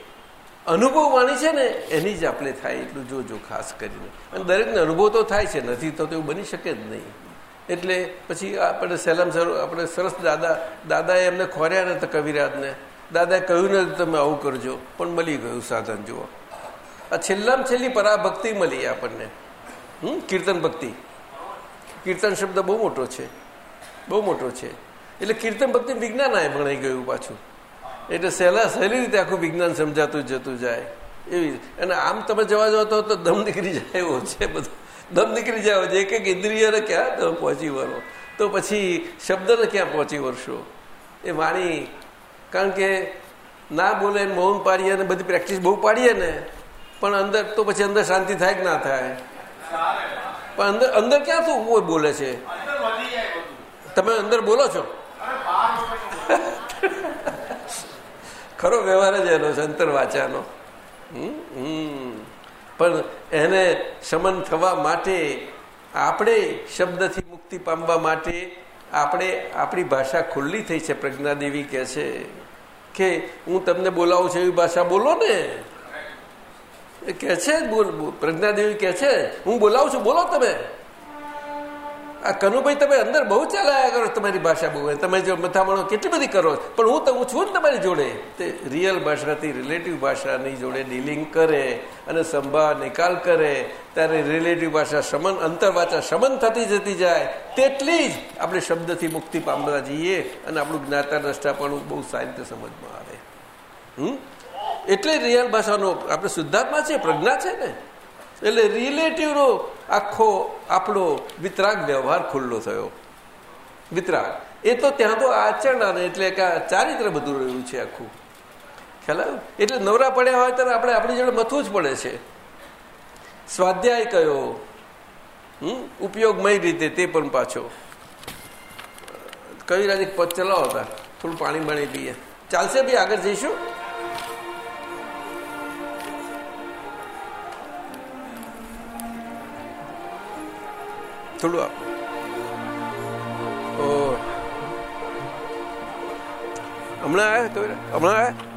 અનુભવ વાણી છે ને, એની જ આપણે થાય એટલું જોજો ખાસ કરીને. અને દરેકને અનુભવ તો થાય છે, નથી તો એવું બની શકે જ નહીં. એટલે પછી આપણે સહેલામ સર, આપણે સરસ દાદા, દાદાએ એમને ખોર્યા ને તો કવિરાજને. દાદાએ કહ્યું નથી તમે આવું કરજો, પણ મળી ગયું સાધન, જુઓ. આ છેલ્લામાં છેલ્લી પરાભક્તિ મળી આપણને. હમ? કીર્તન ભક્તિ. કીર્તન શબ્દ બહુ મોટો છે. બહુ મોટો છે. એટલે કીર્તન ભક્તિ વિજ્ઞાન આ ભણાઈ ગયું પાછું. એટલે સહેલા સહેલી રીતે આખું વિજ્ઞાન સમજાતું જતું જાય. એવી અને આમ તમે જવા જાવ તો તો દમ નીકળી જાય એવો છે બધું. દમ નીકળી જાય છે. એક એક ઇન્દ્રિયને ક્યાં તમે પહોંચી વળો? તો પછી શબ્દને ક્યાં પહોંચી વળશો? એ વાણી કારણ કે ના બોલે મૌન પાડીએ ને બધી પ્રેક્ટિસ બહુ પાડીએ ને, પણ અંદર તો પછી અંદર શાંતિ થાય કે ના થાય પણ અંદર અંદર ક્યાં શું કોઈ બોલે છે તમે અંદર બોલો છો ખરો વ્યવહાર જ એનો છે અંતરવાચાનો હમ? હમ. પણ એને શમન થવા માટે, આપણે શબ્દથી મુક્તિ પામવા માટે આપણે આપણી ભાષા ખુલ્લી થઈ છે. પ્રજ્ઞાદેવી કહે છે કે હું તમને બોલાવું છું એવી ભાષા બોલો ને. એ કહે છે. પ્રજ્ઞાદેવી કહે છે, હું બોલાવું છું, બોલો તમે. આ કનુભાઈ તમે અંદર બહુ ચલાયા કરો તમારી ભાષા બહુ. તમે જો મથામણો કેટલી બધી કરો પણ હું તો હું છું ને તમારી જોડે. તે રિયલ ભાષાથી રિલેટિવ ભાષાની જોડે ડીલિંગ કરે અને સંભાળ નિકાલ કરે. ત્યારે રિલેટિવ ભાષા સમન, અંતરવાચા સમન થતી જતી જાય. તેટલી જ આપણે શબ્દથી મુક્તિ પામવા જઈએ અને આપણું જ્ઞાતા દ્રષ્ટા પણ બહુ સારી રીતે સમજમાં આવે. હમ? એટલે રિયલ ભાષાનો આપણે શુદ્ધાત્મા છે, પ્રજ્ઞા છે ને? એટલે રિલેટિવનો આખો આપણો વિતરાગ વ્યવહાર ખુલ્લો થયો. વિતરાગ. એ તો ત્યાં તો આચરણ અને એટલે કે ચારિત્ર બધું રહ્યું છે આખું. ખ્યાલ? એટલે નવરા પડ્યા હોય ત્યારે આપણે આપણી જોડે મથવું જ પડે છે. સ્વાધ્યાય કયો? હમ? ઉપયોગમય રીતે તે પણ પાછો. કઈ રાજે પદ ચલાવો હતા થોડું પાણી બાણી પીએ. ચાલશે ભાઈ, આગળ જઈશું? થોડું આપો. હમણાં આવ્યા કવિરા હમણાં આવ્યા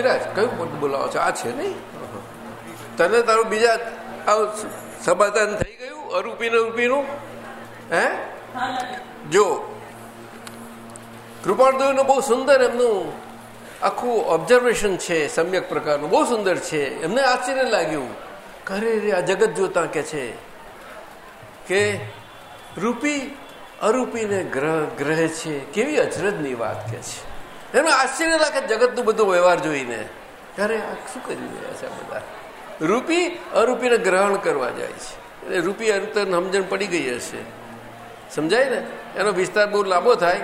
કવિરાજ કયું પદ બોલાવો છો આ છે નહીં તને તારું બીજા સમાધાન થઈ ગયું અરૂપી રૂપીનું હે જો કૃપાળદેવનું બહુ સુંદર એમનું આખું ઓબ્ઝર્વેશન છે સમ્યક પ્રકારનું બહુ સુંદર છે એમને આશ્ચર્ય લાગ્યું ખરે રે આ જગત જોતા કે છે કે રૂપી અરૂપીને ગ્રહ ગ્રહે છે કેવી અચરજની વાત કે છે એનું આશ્ચર્ય લાગે જગતનું બધું વ્યવહાર જોઈને. આ શું કરી રહ્યા છે બધા? રૂપી અરૂપીને ગ્રહણ કરવા જાય છે. એટલે રૂપી અરૂપને સમજણ પડી ગઈ હશે. સમજાય ને? એનો વિસ્તાર બહુ લાંબો થાય,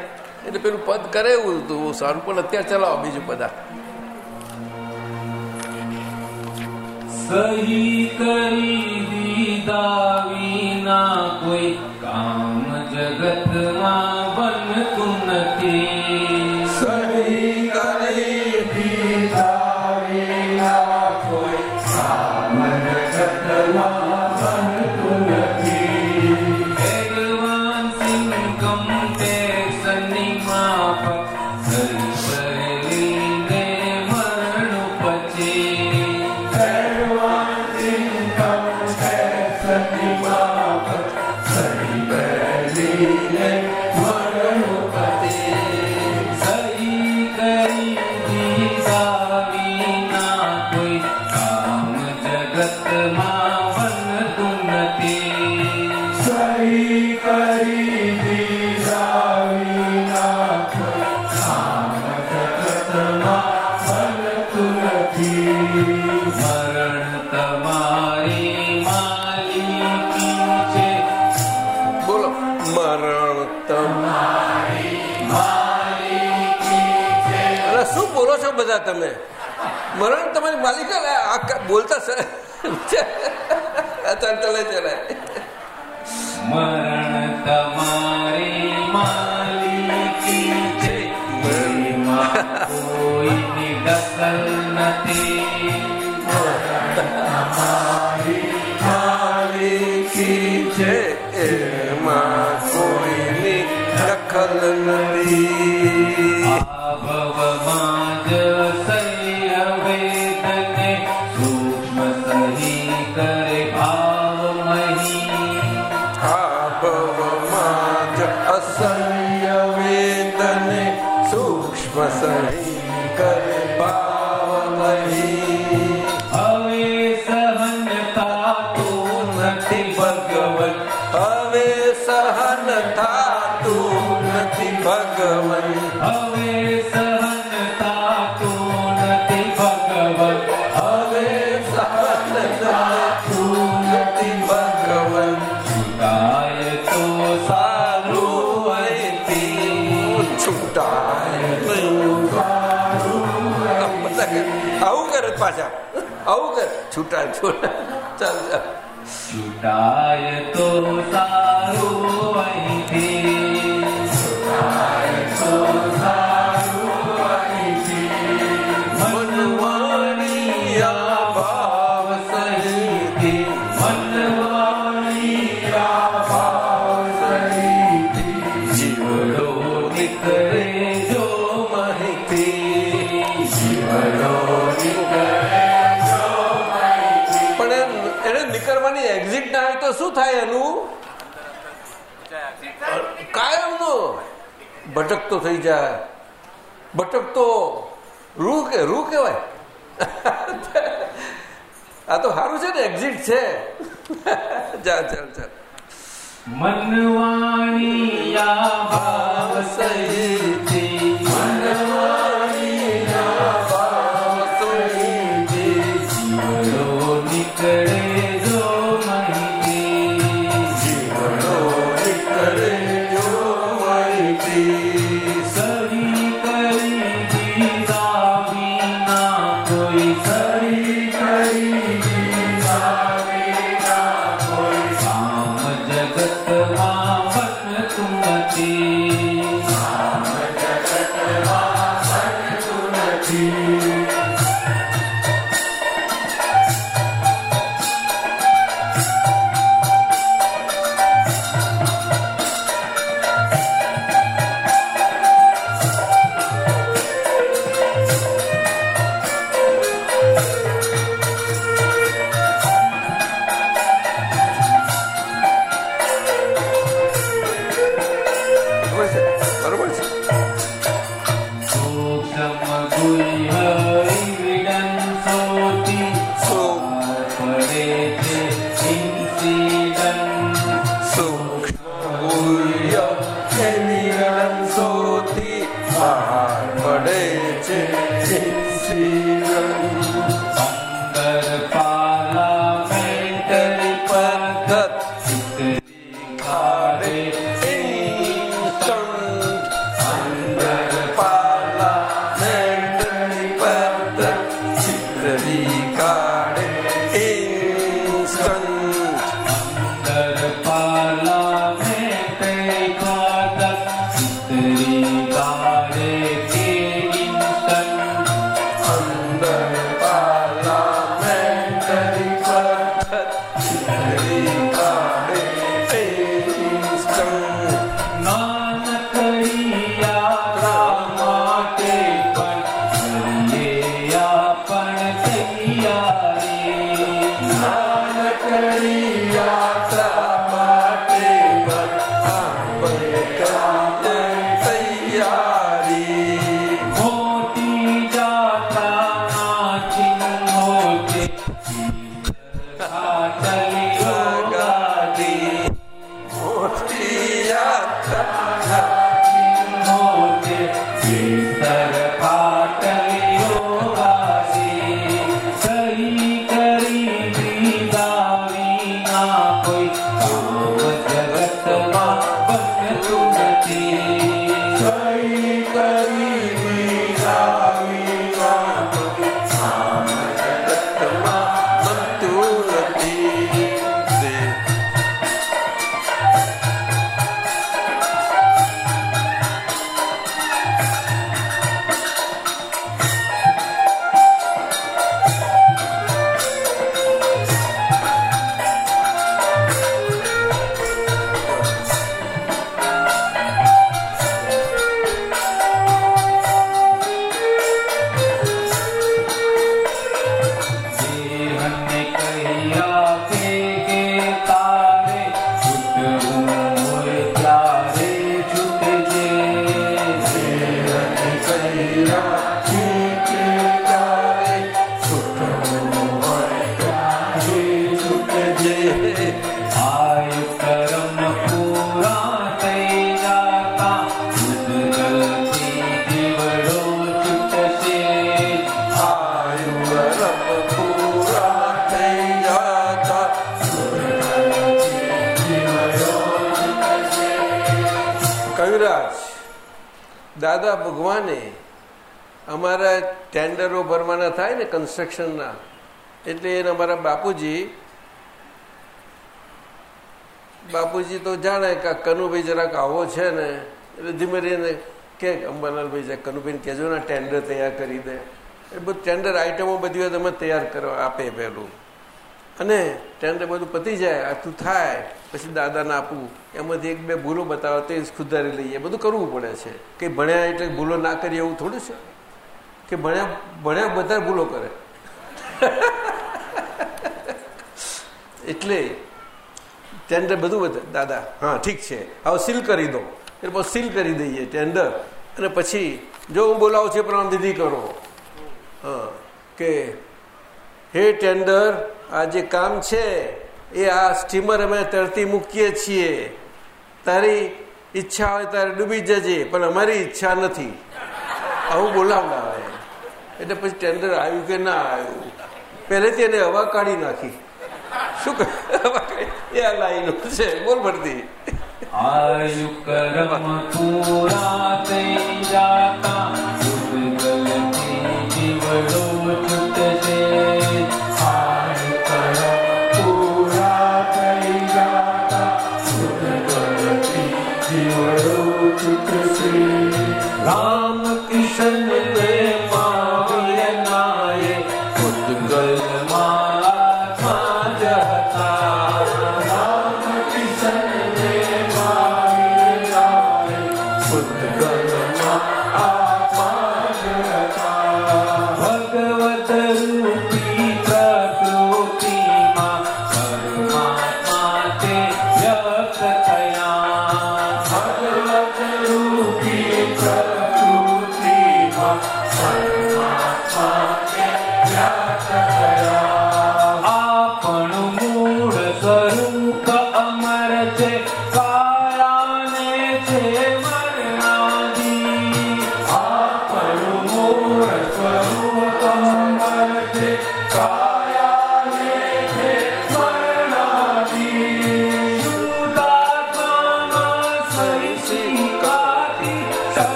એટલે પેલું પદ કરે એવું તો બહુ સારું, પણ અત્યારે ચલાવો બીજું બધા. સહી કરી દીધા વિના કોઈ કામ જગતમાં બનતું બોલો તમે? મરણ તમારી માલિકા બોલતા સર અત્યારે ચલે ચલાય મરણ તમારી માલિકી છે. કોઈની દખલ નથી. કરે છૂટાય છૂટાય ચાલ ચાલ છૂટાય ભટકતો થઈ જાય. ભટકતો રૂ કે, રૂ કહેવાય? આ તો સારું છે ને એક્ઝિટ છે. ચાલ ચાલ ચાલ. મનવાણી ભાવ કન્સ્ટ્રક્શનના એટલે એને અમારા બાપુજી બાપુજી તો જાણે કે કનુભાઈ જરાક આવો છે ને, એટલે ધીમે ધીમે કે અંબાલાલભાઈ જરાક કનુભાઈને કહેજો ને ટેન્ડર તૈયાર કરી દે. એ બધું ટેન્ડર આઈટમો બધી તમે તૈયાર કરવા આપે પહેલું. અને ટેન્ડર બધું પતી જાય આટલું થાય, પછી દાદાને આપવું એમાંથી એક બે ભૂલો બતાવે તો એ સુધારી લઈએ બધું કરવું પડે છે. કે ભણ્યા એટલે ભૂલો ના કરીએ એવું થોડું છે? કે ભણ્યા ભણ્યા બધા ભૂલો કરે. એટલે ટેન્ડર બધું દાદા, હા, ઠીક છે. હવે સીલ કરી દો. એટલે પછી સીલ કરી દઈએ ટેન્ડર અને પછી જો હું બોલાવું છું પ્રમાણે વિધિ કરો. હા, કે હે ટેન્ડર આ જે કામ છે, એ આ સ્ટીમર અમે તરતી મૂકીએ છીએ. તારી ઈચ્છા હોય તારે ડૂબી જજે, પણ અમારી ઈચ્છા નથી. આવું બોલાવડાવે. એટલે પછી ટેન્ડર આવ્યું કે ના આવ્યું? પહેલેથી એને હવા કાઢી નાખી. શું? એ આ લાઈનો છે, બોલ ભરતી આયુ કરમ જાતા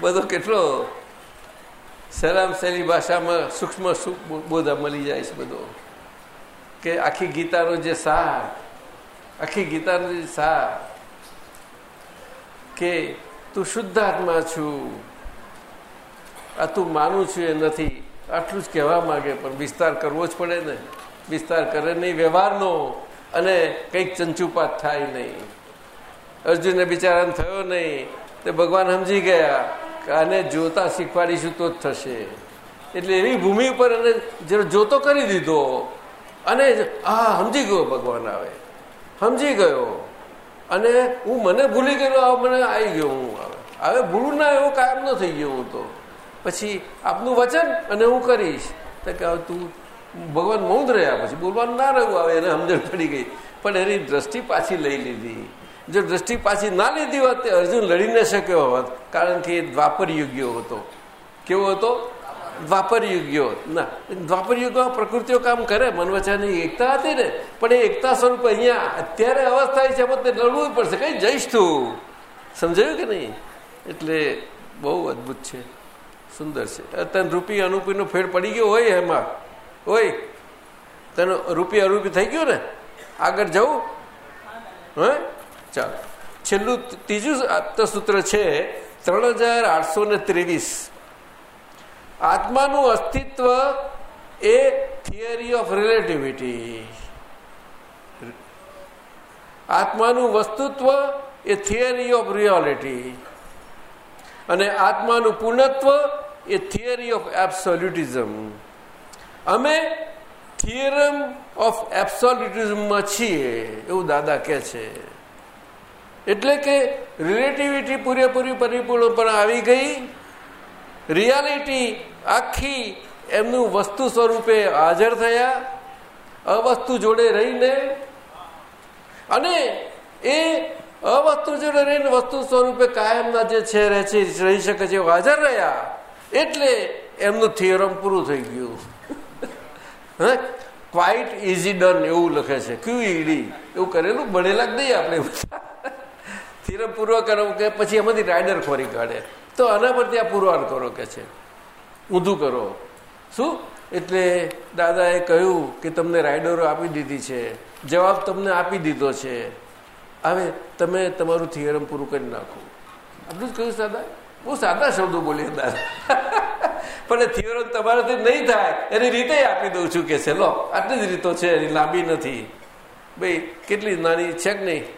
બધો કેટલો સલામ સહેલી ભાષામાં સૂક્ષ્મ બોધા મળી જાય છે બધો. કે આખી ગીતાનો જે સાર, આખી ગીતાનો જે સાર, કે તું શુદ્ધાત્મા છું. આ તું માનું છું એ નથી. આટલું જ કહેવા માંગે, પણ વિસ્તાર કરવો જ પડે ને. વિસ્તાર કરે નહીં, વ્યવહારનો. અને કંઈક ચંચુપાત થાય નહીં. અર્જુનને બિચારાને થયો નહીં. તે ભગવાન સમજી ગયા કે આને જોતા શીખવાડીશું તો જ થશે. એટલે એવી ભૂમિ ઉપર એને જોતો કરી દીધો. અને આ, સમજી ગયો ભગવાન આવે. સમજી ગયો. અને હું મને ભૂલી ગયેલો મને આવી ગયો હું આવે હવે ભૂલું ના, એવો ન થઈ ગયો હું તો. પછી આપનું વચન અને હું કરીશ. તો કે તું, ભગવાન મૌન રહ્યા પછી બોલવાનું ના રહ્યું આવે એને સમજણ પડી ગઈ. પણ એની દ્રષ્ટિ પાછી લઈ લીધી. જો દ્રષ્ટિ પાછી ના લીધી હોત તે અર્જુન લડી ન શક્યો હોત. કારણ કે એ દ્વાપર યુગ્યો હતો. કેવો હતો? દ્વાપર યુગ્યો ના દ્વાપર યુગમાં પ્રકૃતિઓ કામ કરે મનવચાની એકતા હતી ને. પણ એ એકતા સ્વરૂપ અહીંયા અત્યારે અવસ્થા છે, એમાં તે લડવું પડશે. કઈ જઈશ તું? સમજાયું કે નહીં? એટલે બહુ અદભુત છે. સુંદર છે. અત્યારે રૂપી અનુપીનો ફેર પડી ગયો હોય એમાં. હોય તને રૂપી અરૂપી થઈ ગયો ને? આગળ જવું? હે? ચાલો. છેલ્લું ત્રીજું સૂત્ર છે ત્રણ હજાર આઠસો ને ત્રેવીસ. આત્માનું અસ્તિત્વ એ થિયરી ઓફ રિલેટિવિટી. આત્માનું વસ્તુત્વ એ થિયરી ઓફ રિયાલિટી. અને આત્માનું પૂર્ણત્વ એ થિયરી ઓફ એબ્સોલ્યુટિઝમ. અમે થિયરમ ઓફ એબ્સોલ્યુટિઝમમાં છીએ, એવું દાદા કહે છે. એટલે કે રિલેટિવિટી પૂરેપૂરી પરિપૂર્ણ પણ આવી ગઈ. રિયાલિટી આખી એમનું વસ્તુ સ્વરૂપે હાજર થયા. અવસ્તુ જોડે રહીને. અને એ અવસ્તુ જોડે રહીને વસ્તુ સ્વરૂપે કાયમના જે છે, રહે છે, રહી શકે છે હાજર રહ્યા. એટલે એમનું થિયરમ પૂરું થઈ ગયું. હે? ક્વાઇટ ઇઝી ડન એવું લખે છે. ક્યુ ઈડી એવું કરેલું? ભણેલા જ નહીં આપણે થિયરમ પૂર્વ કરો કે પછી એમાંથી રાઇડર ખોરી કાઢે. તો આના પર ત્યાં પુરવાર કરો કે છે. ઊંધું કરો. શું? એટલે દાદાએ કહ્યું કે તમને રાઇડરો આપી દીધી છે. જવાબ તમને આપી દીધો છે. હવે તમે તમારું થિયરમ પૂરું કરી નાખો. આટલું જ કહ્યું દાદા બહુ સાદા શબ્દો બોલીએ દાદા. પણ થિયરમ તમારાથી નહીં થાય. એની રીતે આપી દઉં છું કે છે. લો, આટલી જ રીતો છે. એની લાંબી નથી. ભાઈ, કેટલી નાની છે કે નહીં?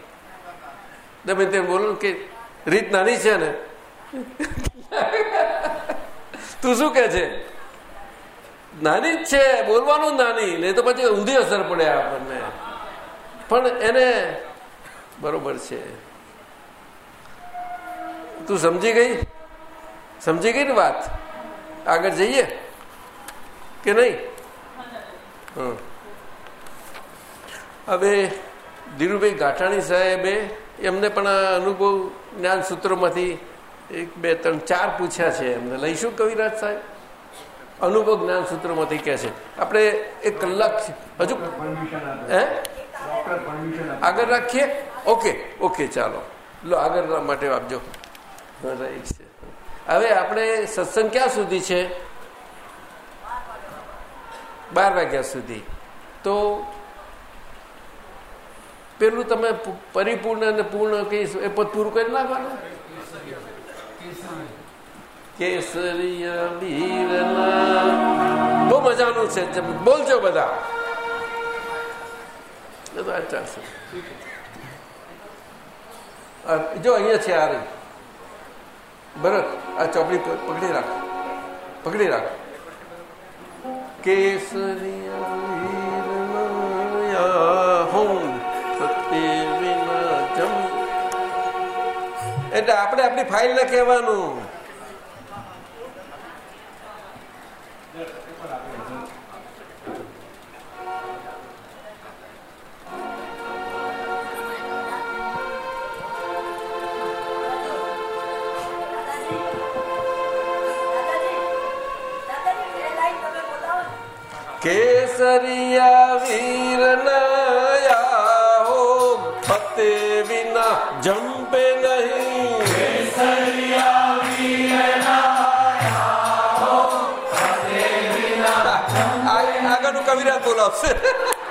તમે તે બોલો કે રીત નાની છે ને. તું શું કે છે? નાની જ છે, બોલવાનું નાની, નહીં તો પછી ઊંધી અસર પડે આપણને પણ એને બરોબર છે. તું સમજી ગઈ? સમજી ગઈ ને વાત? આગળ જઈએ? કે નહીં? હવે ધીરુભાઈ ગાંઠાણી સાહેબે એમને પણ આ અનુભવ જ્ઞાન સૂત્રોમાંથી એક બે ત્રણ ચાર પૂછ્યા છે એમને. લઈશું કવિરાજ સાહેબ? અનુભવ જ્ઞાન સૂત્રોમાંથી કહે છે. આપણે એક કલાક હજુ હે? આગળ રાખીએ? ઓકે ઓકે ચાલો. લો આગળ માટે આપજો. રાઈટ છે. હવે આપણે સત્સંગ ક્યાં સુધી છે? બાર વાગ્યા સુધી. તો પેલું તમે પરિપૂર્ણ અને પૂર્ણ કહીશ એ પદ પૂરું કરી નાખવાનું? કેસરિયા બહુ મજાનું છે બોલજો બધા. જો અહીંયા છે આ રહી. બરફ. આ ચોપડી પકડી રાખ. પકડી રાખ. કેસરિયા એટલે આપણે આપણી ફાઇલ ને કહેવાનું. કેસરિયા વીર Nicolas.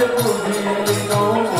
Don't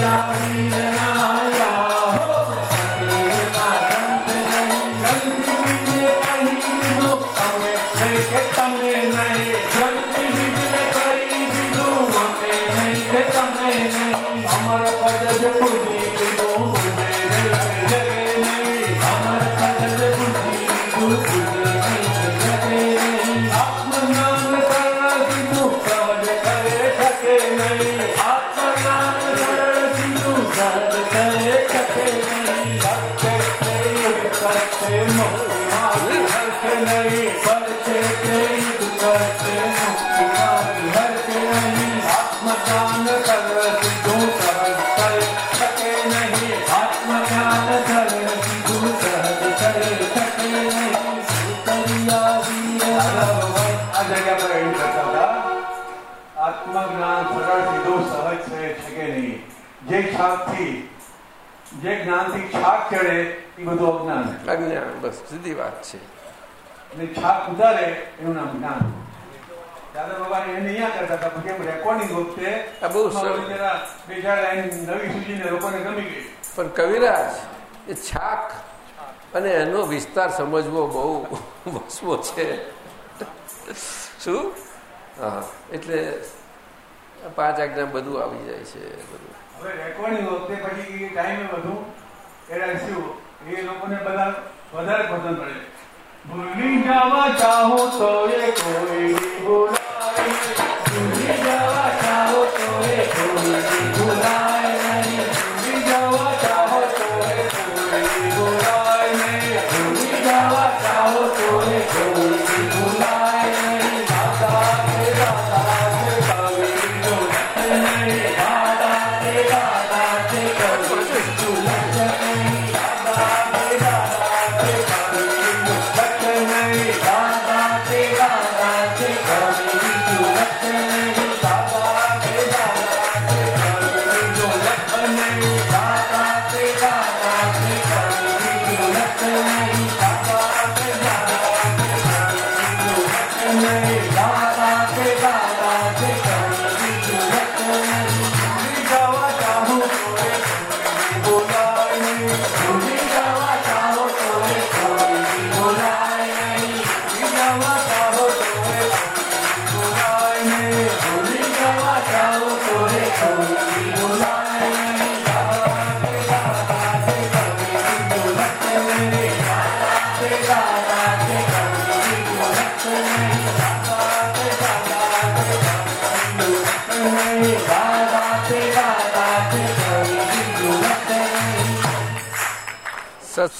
Yeah. જે છાપથી જે જ્ઞાનથી છાપ ચડે એ બધું અજ્ઞાન અજ્ઞાન બસ સીધી વાત છે. અને છાપ ઉતારે એનું નામ જ્ઞાન. દાદા બાબા એને અહીંયા કરતા હતા પછી રેકોર્ડિંગ વખતે બહુ સરળ. એમાં જરા બે ચાર લાઈન નવી સૂચીને લોકોને ગમી ગઈ. પણ કવિરાજ એ છાક અને એનો વિસ્તાર સમજવો બહુ વસવો છે. શું? હા એટલે પાંચ આજ્ઞા બધું આવી જાય છે બધું. હવે રેકોર્ડિંગ ટાઈમે વધુ એટલે શું, એ લોકોને બધા, વધારે પસંદ પડે. ભૂલી જવા ચાહો તો એ કોઈ બોલાય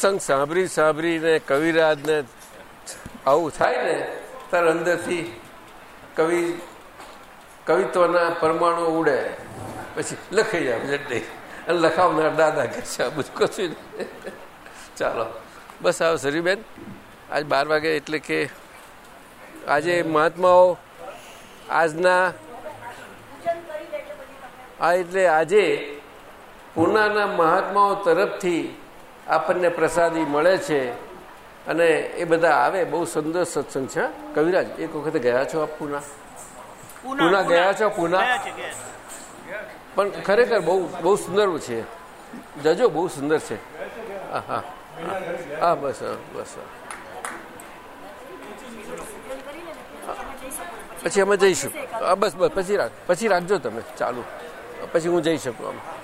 સત્સંગ સાંભળી સાંભળીને કવિરાજને આવું થાય ને ત્યારે અંદરથી કવિ, કવિત્વના પરમાણુ ઉડે. પછી લખી જાય જડે અને લખાવનાર દાદા કે છે, આ બધું કશું ચાલો, બસ આવો સરીબેન આજ બાર વાગે એટલે કે આજે મહાત્માઓ આજના આ એટલે આજે પૂનાના મહાત્માઓ તરફથી આપણને પ્રસાદી મળે છે અને એ બધા આવે બહુ સુંદર સત્સંગ છે? કવિરાજ એક વખતે ગયા છો આપ પૂના? પૂના ગયા છો પૂના. પણ ખરેખર બહુ બહુ સુંદર છે. જજો બહુ સુંદર છે. હા હા. બસ બસ. પછી અમે જઈશું. બસ બસ પછી રાખ પછી રાખજો તમે ચાલુ. પછી હું જઈ શકું આમ.